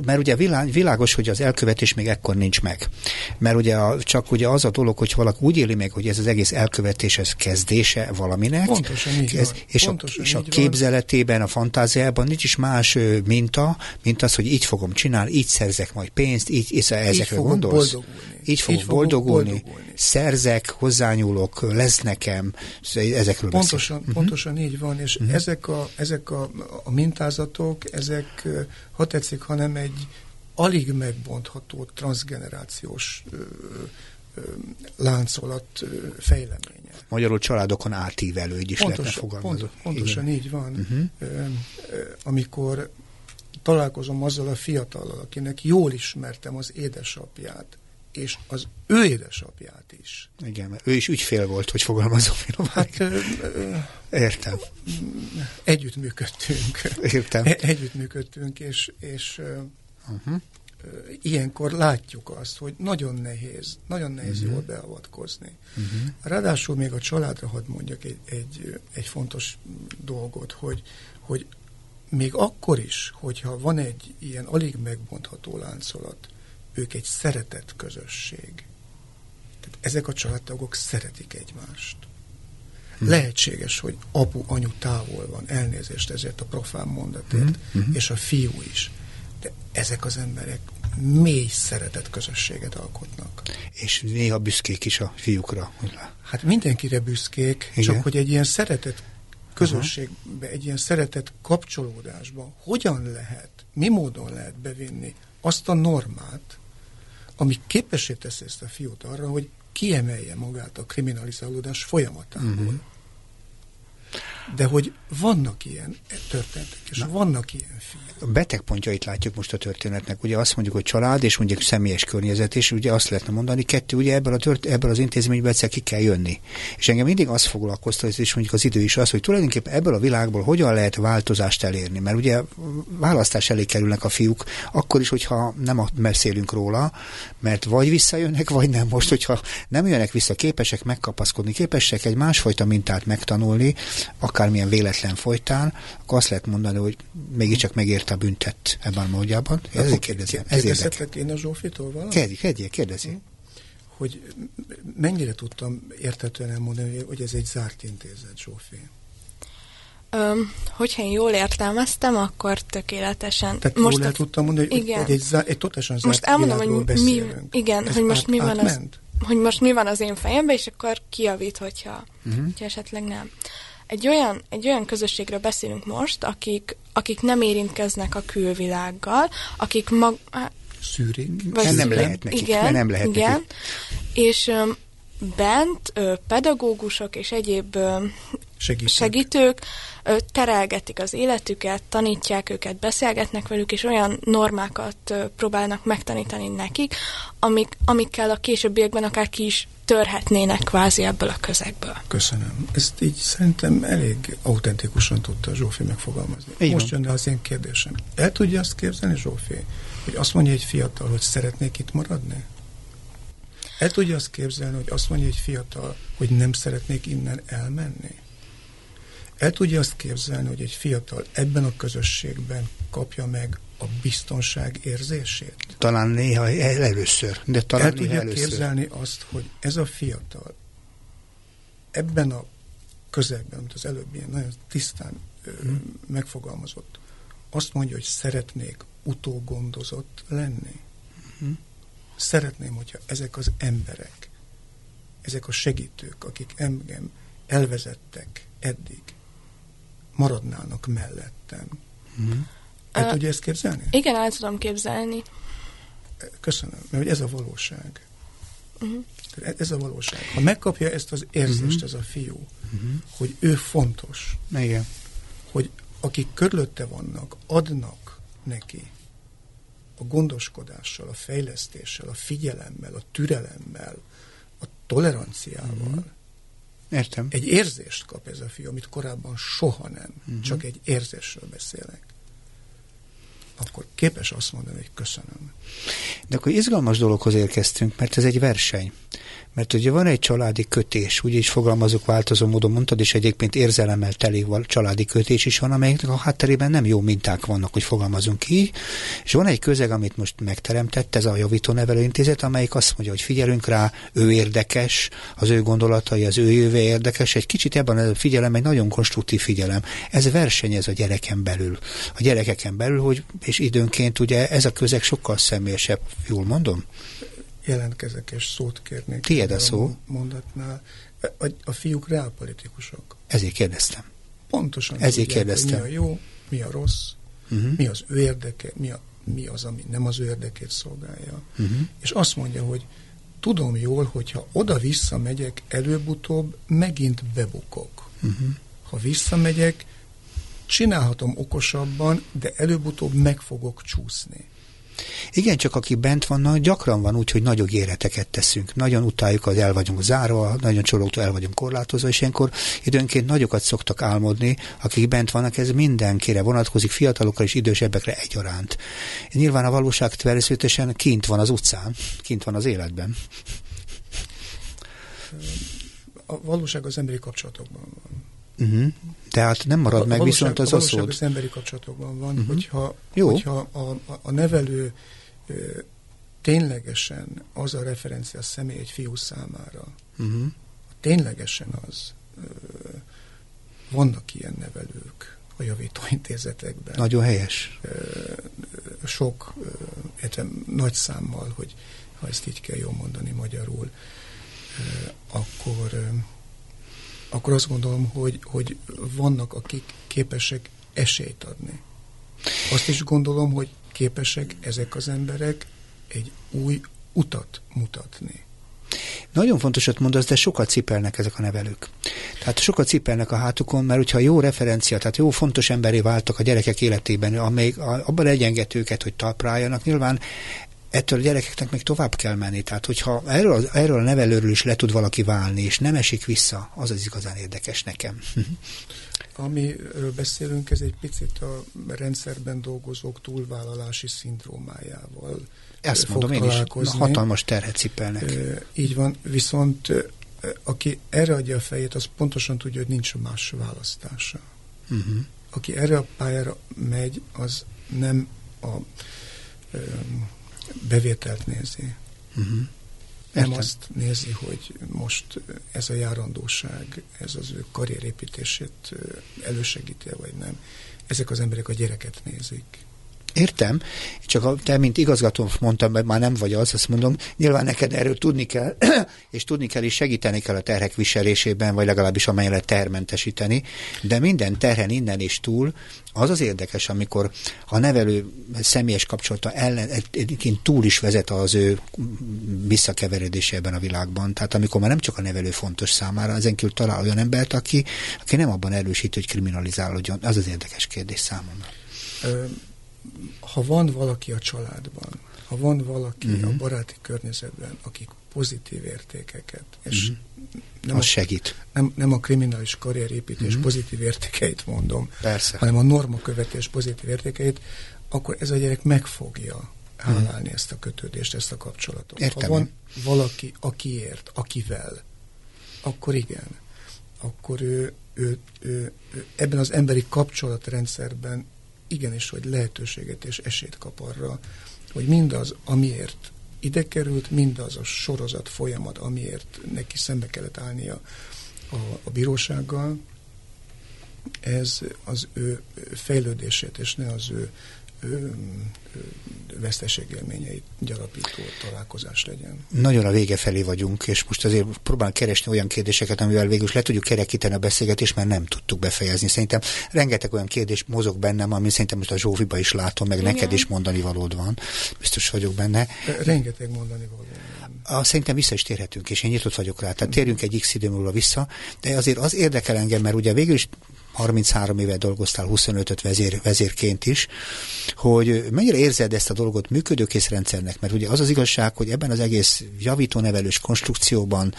[SPEAKER 1] mert ugye világos, hogy az elkövetés még ekkor nincs meg. Mert ugye a, csak ugye az a dolog, hogy valaki úgy éli meg, hogy ez az egész elkövetés, ez kezdése valaminek.
[SPEAKER 2] Pontosan így
[SPEAKER 1] ez,
[SPEAKER 2] van.
[SPEAKER 1] És,
[SPEAKER 2] Pontosan
[SPEAKER 1] a, és a képzeletében, van. a fantáziában nincs is más minta, mint az, hogy így fogom csinálni, így szerzek majd pénzt, így, és ezekre
[SPEAKER 2] így
[SPEAKER 1] gondolsz.
[SPEAKER 2] Boldogulni.
[SPEAKER 1] Így fogok, így boldogulni, boldogulni, szerzek, hozzányúlok, lesz nekem, ezekről
[SPEAKER 2] Pontosan,
[SPEAKER 1] beszél.
[SPEAKER 2] pontosan uh-huh. így van, és uh-huh. Ezek, a, ezek a, a mintázatok, ezek, ha tetszik, hanem egy alig megbontható transgenerációs ö, ö, láncolat ö, fejleménye.
[SPEAKER 1] Magyarul családokon átívelő, így is
[SPEAKER 2] pontosan,
[SPEAKER 1] lehetne fogalmazni.
[SPEAKER 2] Pont, pontosan Igen. így van. Uh-huh. Ö, amikor találkozom azzal a fiatallal, akinek jól ismertem az édesapját, és az ő édesapját is.
[SPEAKER 1] Igen, mert ő is ügyfél volt, hogy fogalmazom
[SPEAKER 2] Hát, ö,
[SPEAKER 1] ö, Értem.
[SPEAKER 2] Együttműködtünk.
[SPEAKER 1] Értem.
[SPEAKER 2] E- együttműködtünk, és, és uh-huh. ilyenkor látjuk azt, hogy nagyon nehéz, nagyon nehéz uh-huh. jól beavatkozni. Uh-huh. Ráadásul még a családra hadd mondjak egy, egy, egy fontos dolgot, hogy, hogy még akkor is, hogyha van egy ilyen alig megbontható láncolat, ők egy szeretett közösség. Tehát ezek a családtagok szeretik egymást. Hmm. Lehetséges, hogy apu, anyu távol van, elnézést ezért a profán mondatért, hmm. Hmm. és a fiú is. De ezek az emberek mély szeretett közösséget alkotnak.
[SPEAKER 1] És néha büszkék is a fiúkra.
[SPEAKER 2] Hát mindenkire büszkék, Igen. csak hogy egy ilyen szeretett közösségbe, egy ilyen szeretett kapcsolódásba hogyan lehet, mi módon lehet bevinni azt a normát, ami képesé teszi ezt a fiút arra, hogy kiemelje magát a kriminalizálódás folyamatából. Uh-huh. De hogy vannak ilyen történetek, és Na. vannak ilyen fiúk.
[SPEAKER 1] A betegpontjait látjuk most a történetnek. Ugye azt mondjuk, hogy család, és mondjuk személyes környezet, és ugye azt lehetne mondani, kettő, ugye ebből, a tört, ebből az intézményből egyszer ki kell jönni. És engem mindig az foglalkoztat, és mondjuk az idő is az, hogy tulajdonképpen ebből a világból hogyan lehet változást elérni. Mert ugye választás elé kerülnek a fiúk, akkor is, hogyha nem beszélünk róla, mert vagy visszajönnek, vagy nem. Most, hogyha nem jönnek vissza, képesek megkapaszkodni, képesek egy másfajta mintát megtanulni, akármilyen véletlen folytán, akkor azt lehet mondani, hogy mégiscsak megérte a büntet ebben a módjában. Ezért kérdezem.
[SPEAKER 2] Kérdezhetlek én a Zsófitól valamit?
[SPEAKER 1] Kérdi, kérdi, kérdezi. Hm?
[SPEAKER 2] Hogy mennyire tudtam értetően elmondani, hogy ez egy zárt intézet, Zsófi?
[SPEAKER 3] Öm, hogyha én jól értelmeztem, akkor tökéletesen.
[SPEAKER 2] Tehát most jól el tudtam mondani, hogy, igen. hogy egy, zá, egy totálisan zárt
[SPEAKER 3] most elmondom, hogy
[SPEAKER 2] beszélünk.
[SPEAKER 3] mi, igen, Ez hogy most át, mi van az, hogy most mi van az én fejemben, és akkor kiavít, hogyha, uh-huh. hogyha esetleg nem. Egy olyan, egy olyan közösségről beszélünk most, akik, akik nem érintkeznek a külvilággal, akik mag...
[SPEAKER 2] Szűrik.
[SPEAKER 1] Vagy nem lehet nekik.
[SPEAKER 3] Igen,
[SPEAKER 1] nem lehet
[SPEAKER 3] igen.
[SPEAKER 1] Nekik.
[SPEAKER 3] És um, bent ö, pedagógusok és egyéb ö,
[SPEAKER 2] segítők,
[SPEAKER 3] segítők ö, terelgetik az életüket, tanítják őket, beszélgetnek velük, és olyan normákat ö, próbálnak megtanítani nekik, amik, amikkel a későbbiekben akár ki is törhetnének kvázi ebből a közegből.
[SPEAKER 2] Köszönöm. Ezt így szerintem elég autentikusan tudta Zsófi megfogalmazni. Így Most jönne az én kérdésem. El tudja azt képzelni, Zsófi, hogy azt mondja egy fiatal, hogy szeretnék itt maradni? El tudja azt képzelni, hogy azt mondja egy fiatal, hogy nem szeretnék innen elmenni? El tudja azt képzelni, hogy egy fiatal ebben a közösségben kapja meg a biztonság érzését?
[SPEAKER 1] Talán néha először, de talán
[SPEAKER 2] El tudja
[SPEAKER 1] először.
[SPEAKER 2] képzelni azt, hogy ez a fiatal ebben a közegben, amit az előbb ilyen nagyon tisztán hmm. megfogalmazott, azt mondja, hogy szeretnék utógondozott lenni. Hmm. Szeretném, hogyha ezek az emberek, ezek a segítők, akik engem elvezettek eddig, maradnának mellettem. Hmm. El tudja ezt képzelni?
[SPEAKER 3] Igen, el tudom képzelni.
[SPEAKER 2] Köszönöm, mert ez a valóság. Uh-huh. Ez a valóság. Ha megkapja ezt az érzést, uh-huh. ez a fiú, uh-huh. hogy ő fontos,
[SPEAKER 1] Igen.
[SPEAKER 2] hogy akik körülötte vannak, adnak neki a gondoskodással, a fejlesztéssel, a figyelemmel, a türelemmel, a toleranciával. Mm-hmm.
[SPEAKER 1] Értem.
[SPEAKER 2] Egy érzést kap ez a fiú, amit korábban soha nem. Mm-hmm. Csak egy érzésről beszélek akkor képes azt mondani, hogy köszönöm.
[SPEAKER 1] De akkor izgalmas dologhoz érkeztünk, mert ez egy verseny. Mert ugye van egy családi kötés, úgy is fogalmazok változó módon, mondtad, és egyébként érzelemmel teli családi kötés is van, amelyeknek a hátterében nem jó minták vannak, hogy fogalmazunk így, és van egy közeg, amit most megteremtett, ez a Javító Nevelőintézet, amelyik azt mondja, hogy figyelünk rá, ő érdekes, az ő gondolatai, az ő jövő érdekes, egy kicsit ebben a figyelem, egy nagyon konstruktív figyelem. Ez verseny ez a gyereken belül. A gyerekeken belül, hogy, és időnként ugye ez a közeg sokkal személyesebb, jól mondom?
[SPEAKER 2] Jelentkezek és szót kérnék.
[SPEAKER 1] Tiéd a szó.
[SPEAKER 2] Mondatnál. A, a fiúk reálpolitikusok.
[SPEAKER 1] Ezért kérdeztem.
[SPEAKER 2] Pontosan.
[SPEAKER 1] Ezért tudják, kérdeztem.
[SPEAKER 2] Mi a jó, mi a rossz, uh-huh. mi az ő érdeke, mi, a, mi az, ami nem az ő érdekét szolgálja. Uh-huh. És azt mondja, hogy tudom jól, hogyha oda-vissza megyek, előbb-utóbb megint bebukok. Uh-huh. Ha visszamegyek, csinálhatom okosabban, de előbb-utóbb meg fogok csúszni.
[SPEAKER 1] Igen, csak aki bent vannak, gyakran van úgy, hogy nagyobb éreteket teszünk. Nagyon utáljuk, az el vagyunk zárva, nagyon csológtól el vagyunk korlátozva, és ilyenkor időnként nagyokat szoktak álmodni, akik bent vannak, ez mindenkire vonatkozik, fiatalokra és idősebbekre egyaránt. Nyilván a valóság természetesen kint van az utcán, kint van az életben.
[SPEAKER 2] A valóság az emberi kapcsolatokban van.
[SPEAKER 1] Uh-huh. Tehát nem marad a, meg, valóság, viszont az a
[SPEAKER 2] szód. az emberi kapcsolatokban van, uh-huh. hogyha, Jó. hogyha a, a, a nevelő ö, ténylegesen az a referencia személy egy fiú számára, uh-huh. ténylegesen az, ö, vannak ilyen nevelők a javítóintézetekben.
[SPEAKER 1] Nagyon helyes. Ö,
[SPEAKER 2] sok, ö, nagy számmal, hogy ha ezt így kell jól mondani magyarul, ö, akkor akkor azt gondolom, hogy, hogy vannak, akik képesek esélyt adni. Azt is gondolom, hogy képesek ezek az emberek egy új utat mutatni.
[SPEAKER 1] Nagyon fontosat mondasz, de sokat cipelnek ezek a nevelők. Tehát sokat cipelnek a hátukon, mert hogyha jó referencia, tehát jó fontos emberé váltak a gyerekek életében, amelyik abban egyenget őket, hogy talpráljanak, nyilván ettől a gyerekeknek még tovább kell menni. Tehát, hogyha erről, erről a nevelőről is le tud valaki válni, és nem esik vissza, az az igazán érdekes nekem.
[SPEAKER 2] Amiről beszélünk, ez egy picit a rendszerben dolgozók túlvállalási szindrómájával
[SPEAKER 1] Ezt mondom én is, hatalmas terhet cipelnek.
[SPEAKER 2] Így van, viszont aki erre adja a fejét, az pontosan tudja, hogy nincs más választása. Uh-huh. Aki erre a pályára megy, az nem a bevételt nézi. Uh-huh. Nem azt nézi, hogy most ez a járandóság, ez az ő karrierépítését elősegíti vagy nem. Ezek az emberek a gyereket nézik.
[SPEAKER 1] Értem, csak te, mint igazgató mondtam, mert már nem vagy az, azt mondom, nyilván neked erről tudni kell, és tudni kell, és segíteni kell a terhek viselésében, vagy legalábbis amelyet termentesíteni, de minden terhen innen és túl, az az érdekes, amikor a nevelő személyes kapcsolata ellen, egyébként túl is vezet az ő visszakeveredése ebben a világban. Tehát amikor már nem csak a nevelő fontos számára, ezen kívül talál olyan embert, aki, aki nem abban erősít, hogy kriminalizálódjon. Az az érdekes kérdés számomra
[SPEAKER 2] ha van valaki a családban, ha van valaki uh-huh. a mhm. baráti környezetben, akik pozitív értékeket, és uh-huh.
[SPEAKER 1] nem, a, segít.
[SPEAKER 2] Nem, nem a kriminális karrierépítés uh-huh. pozitív értékeit mondom,
[SPEAKER 1] Persze.
[SPEAKER 2] hanem a normakövetés pozitív értékeit, akkor ez a gyerek meg fogja hálálni uh-huh. ezt a kötődést, ezt a kapcsolatot.
[SPEAKER 1] Értem.
[SPEAKER 2] Ha van valaki, akiért, akivel, akkor igen. Akkor ő, ő, ő, ő ebben az emberi kapcsolatrendszerben igenis, hogy lehetőséget és esélyt kap arra, hogy mindaz, amiért ide került, mindaz a sorozat folyamat, amiért neki szembe kellett állnia a, a bírósággal, ez az ő fejlődését, és ne az ő veszteségélményeit gyarapító találkozás legyen.
[SPEAKER 1] Nagyon a vége felé vagyunk, és most azért próbálunk keresni olyan kérdéseket, amivel végül is le tudjuk kerekíteni a beszélgetést, mert nem tudtuk befejezni. Szerintem rengeteg olyan kérdés mozog bennem, ami szerintem most a Zsóviba is látom, meg Igen. neked is mondani valód van. Biztos vagyok benne.
[SPEAKER 2] Rengeteg mondani valód
[SPEAKER 1] a, szerintem vissza is térhetünk, és én nyitott vagyok rá. Tehát térjünk egy x idő múlva vissza, de azért az érdekel engem, mert ugye végül is 33 éve dolgoztál, 25-öt vezér, vezérként is, hogy mennyire érzed ezt a dolgot működőkész rendszernek, mert ugye az az igazság, hogy ebben az egész javítónevelős konstrukcióban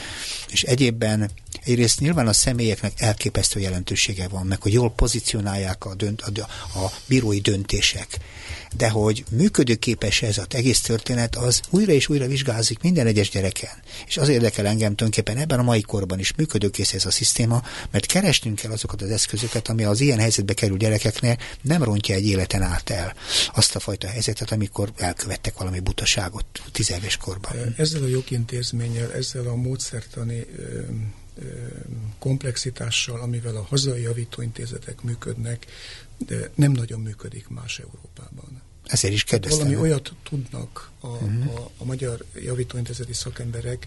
[SPEAKER 1] és egyébben egyrészt nyilván a személyeknek elképesztő jelentősége van, meg hogy jól pozícionálják a, dönt, a, a bírói döntések de hogy működőképes ez az egész történet, az újra és újra vizsgázik minden egyes gyereken. És az érdekel engem tulajdonképpen ebben a mai korban is működőkész ez a szisztéma, mert keresnünk kell azokat az eszközöket, ami az ilyen helyzetbe kerül gyerekeknél nem rontja egy életen át el azt a fajta helyzetet, amikor elkövettek valami butaságot tizedes korban.
[SPEAKER 2] Ezzel a jogintézménnyel, ezzel a módszertani komplexitással, amivel a hazai javítóintézetek működnek, de nem nagyon működik más Európában.
[SPEAKER 1] Ezért is kérdeztem.
[SPEAKER 2] Valami olyat tudnak a, uh-huh. a, a magyar javítóintézeti szakemberek,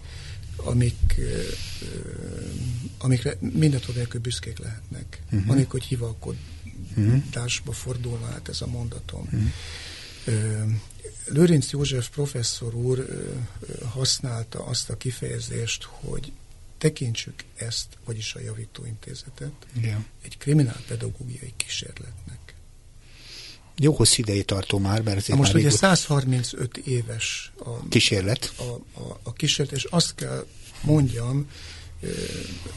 [SPEAKER 2] amik, amikre mindent nélkül büszkék lehetnek. Uh-huh. Anélkül, hogy hivalkodásba uh-huh. fordulna át ez a mondatom. Uh-huh. Lőrinc József professzor úr használta azt a kifejezést, hogy tekintsük ezt, vagyis a javítóintézetet Igen. egy kriminálpedagógiai kísérletnek.
[SPEAKER 1] Jó hosszú ideig tartó már, mert
[SPEAKER 2] ez most ugye 135 éves
[SPEAKER 1] a kísérlet.
[SPEAKER 2] A, a, a kísérlet, és azt kell mondjam,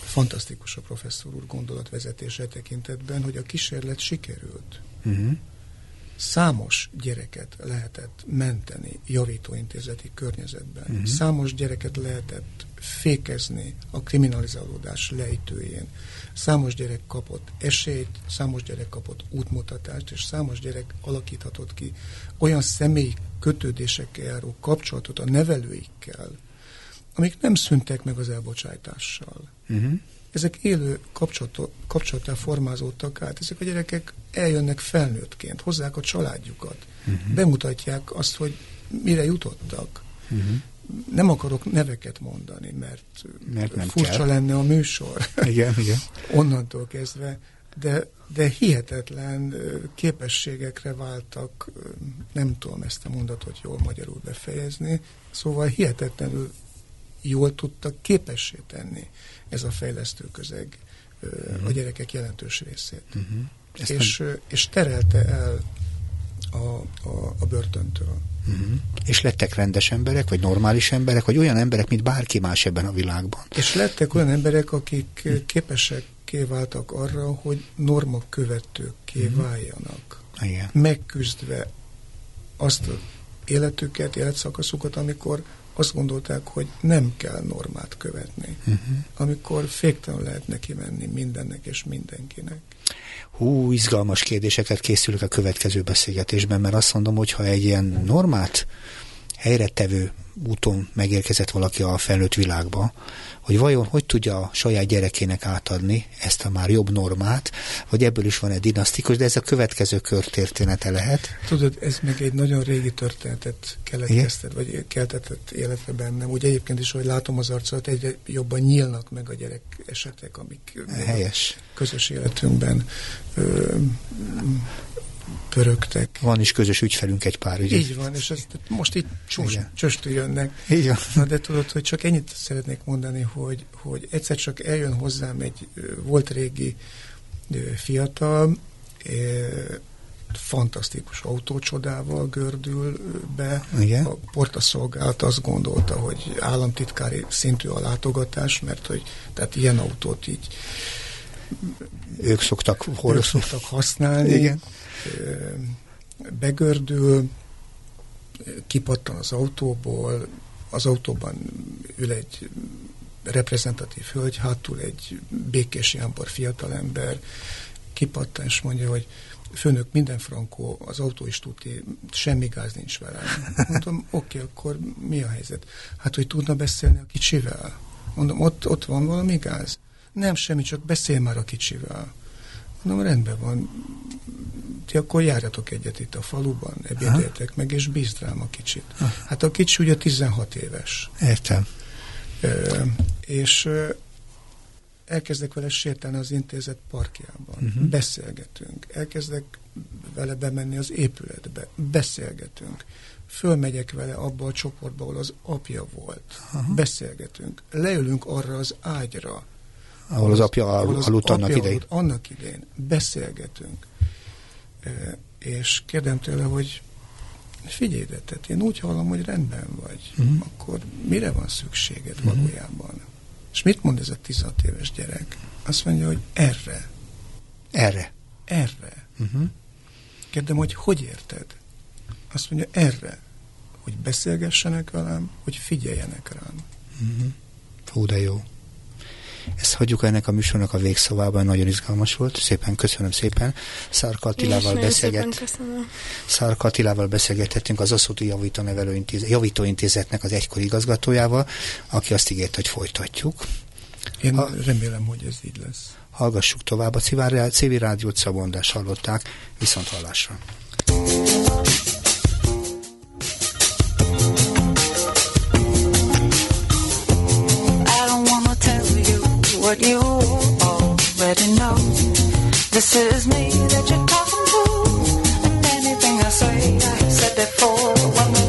[SPEAKER 2] fantasztikus a professzor úr gondolatvezetése tekintetben, hogy a kísérlet sikerült. Uh-huh számos gyereket lehetett menteni javítóintézeti környezetben. Uh-huh. Számos gyereket lehetett fékezni a kriminalizálódás lejtőjén. Számos gyerek kapott esélyt, számos gyerek kapott útmutatást, és számos gyerek alakíthatott ki olyan személyi kötődésekkel járó kapcsolatot a nevelőikkel, amik nem szüntek meg az elbocsájtással. Uh-huh ezek élő kapcsolattal formázódtak át. Ezek a gyerekek eljönnek felnőttként, hozzák a családjukat, uh-huh. bemutatják azt, hogy mire jutottak. Uh-huh. Nem akarok neveket mondani, mert, mert nem furcsa kell. lenne a műsor.
[SPEAKER 1] Igen, igen.
[SPEAKER 2] Onnantól kezdve, de, de hihetetlen képességekre váltak, nem tudom ezt a mondatot jól magyarul befejezni, szóval hihetetlenül jól tudtak képessé tenni ez a fejlesztő közeg uh-huh. a gyerekek jelentős részét. Uh-huh. És, nem... és terelte el a, a, a börtöntől.
[SPEAKER 1] Uh-huh. És lettek rendes emberek, vagy normális emberek, vagy olyan emberek, mint bárki más ebben a világban.
[SPEAKER 2] És lettek olyan emberek, akik uh-huh. képesek váltak arra, hogy norma követőké uh-huh. váljanak. Igen. Megküzdve azt az életüket, életszakaszukat, amikor azt gondolták, hogy nem kell normát követni, uh-huh. amikor féktelen lehet neki menni mindennek és mindenkinek.
[SPEAKER 1] Hú, izgalmas kérdéseket készülök a következő beszélgetésben, mert azt mondom, hogy ha egy ilyen normát helyre tevő úton megérkezett valaki a felnőtt világba, hogy vajon hogy tudja a saját gyerekének átadni ezt a már jobb normát, vagy ebből is van egy dinasztikus, de ez a következő kör története lehet.
[SPEAKER 2] Tudod, ez még egy nagyon régi történetet keletkeztet, vagy keltetett életre bennem. Úgy egyébként is, hogy látom az arcot, egyre jobban nyílnak meg a gyerek esetek, amik
[SPEAKER 1] Helyes.
[SPEAKER 2] közös életünkben ö, pörögtek.
[SPEAKER 1] Van is közös ügyfelünk egy pár,
[SPEAKER 2] ugye? Így van, és ezt most itt csús, csöstű jönnek. Így van. Na, de tudod, hogy csak ennyit szeretnék mondani, hogy, hogy egyszer csak eljön hozzám egy volt régi fiatal, fantasztikus autócsodával gördül be. Igen. A portaszolgálat azt gondolta, hogy államtitkári szintű a látogatás, mert hogy tehát ilyen autót így
[SPEAKER 1] ők szoktak,
[SPEAKER 2] ők szoktak használni. Igen begördül, kipattan az autóból, az autóban ül egy reprezentatív hölgy, hátul egy békés jámbor fiatalember, kipattan és mondja, hogy főnök minden frankó, az autó is tudti, semmi gáz nincs vele. Mondom, oké, okay, akkor mi a helyzet? Hát, hogy tudna beszélni a kicsivel? Mondom, ott, ott van valami gáz? Nem, semmi, csak beszél már a kicsivel. Mondom, rendben van, ti akkor járjatok egyet itt a faluban, ebédéltek meg, és bízd rám a kicsit. Ha. Hát a kicsi ugye 16 éves.
[SPEAKER 1] Értem.
[SPEAKER 2] Ö, és ö, elkezdek vele sétálni az intézet parkjában. Uh-huh. Beszélgetünk. Elkezdek vele bemenni az épületbe. Beszélgetünk. Fölmegyek vele abba a csoportba, ahol az apja volt. Uh-huh. Beszélgetünk. Leülünk arra az ágyra,
[SPEAKER 1] Ahol az apja
[SPEAKER 2] az
[SPEAKER 1] aludt annak
[SPEAKER 2] apja
[SPEAKER 1] idején.
[SPEAKER 2] aludt annak idején. Beszélgetünk. És kérdem tőle, hogy figyelj, de tehát én úgy hallom, hogy rendben vagy. Uh-huh. Akkor mire van szükséged uh-huh. valójában? És mit mond ez a 16 éves gyerek? Azt mondja, hogy erre,
[SPEAKER 1] Erre.
[SPEAKER 2] erre.
[SPEAKER 1] Uh-huh.
[SPEAKER 2] Kérdem, hogy hogy érted? Azt mondja, erre, hogy beszélgessenek velem, hogy figyeljenek rám.
[SPEAKER 1] Hú, de jó. Ezt hagyjuk ennek a műsornak a végszavában, nagyon izgalmas volt. Szépen, köszönöm szépen. Szárka Attilával, beszélget. Szárka Attilával beszélgethettünk az Aszóti Javító Nevelőintézet, Javítóintézetnek az egykori igazgatójával, aki azt ígért, hogy folytatjuk.
[SPEAKER 2] Én
[SPEAKER 1] Ha-
[SPEAKER 2] remélem, hogy ez így lesz.
[SPEAKER 1] Hallgassuk tovább. A Civil Civil Rádiót Szabondás hallották. Viszont hallásra.
[SPEAKER 4] What you already know. This is me that you're talking to, and anything I say, I said before. When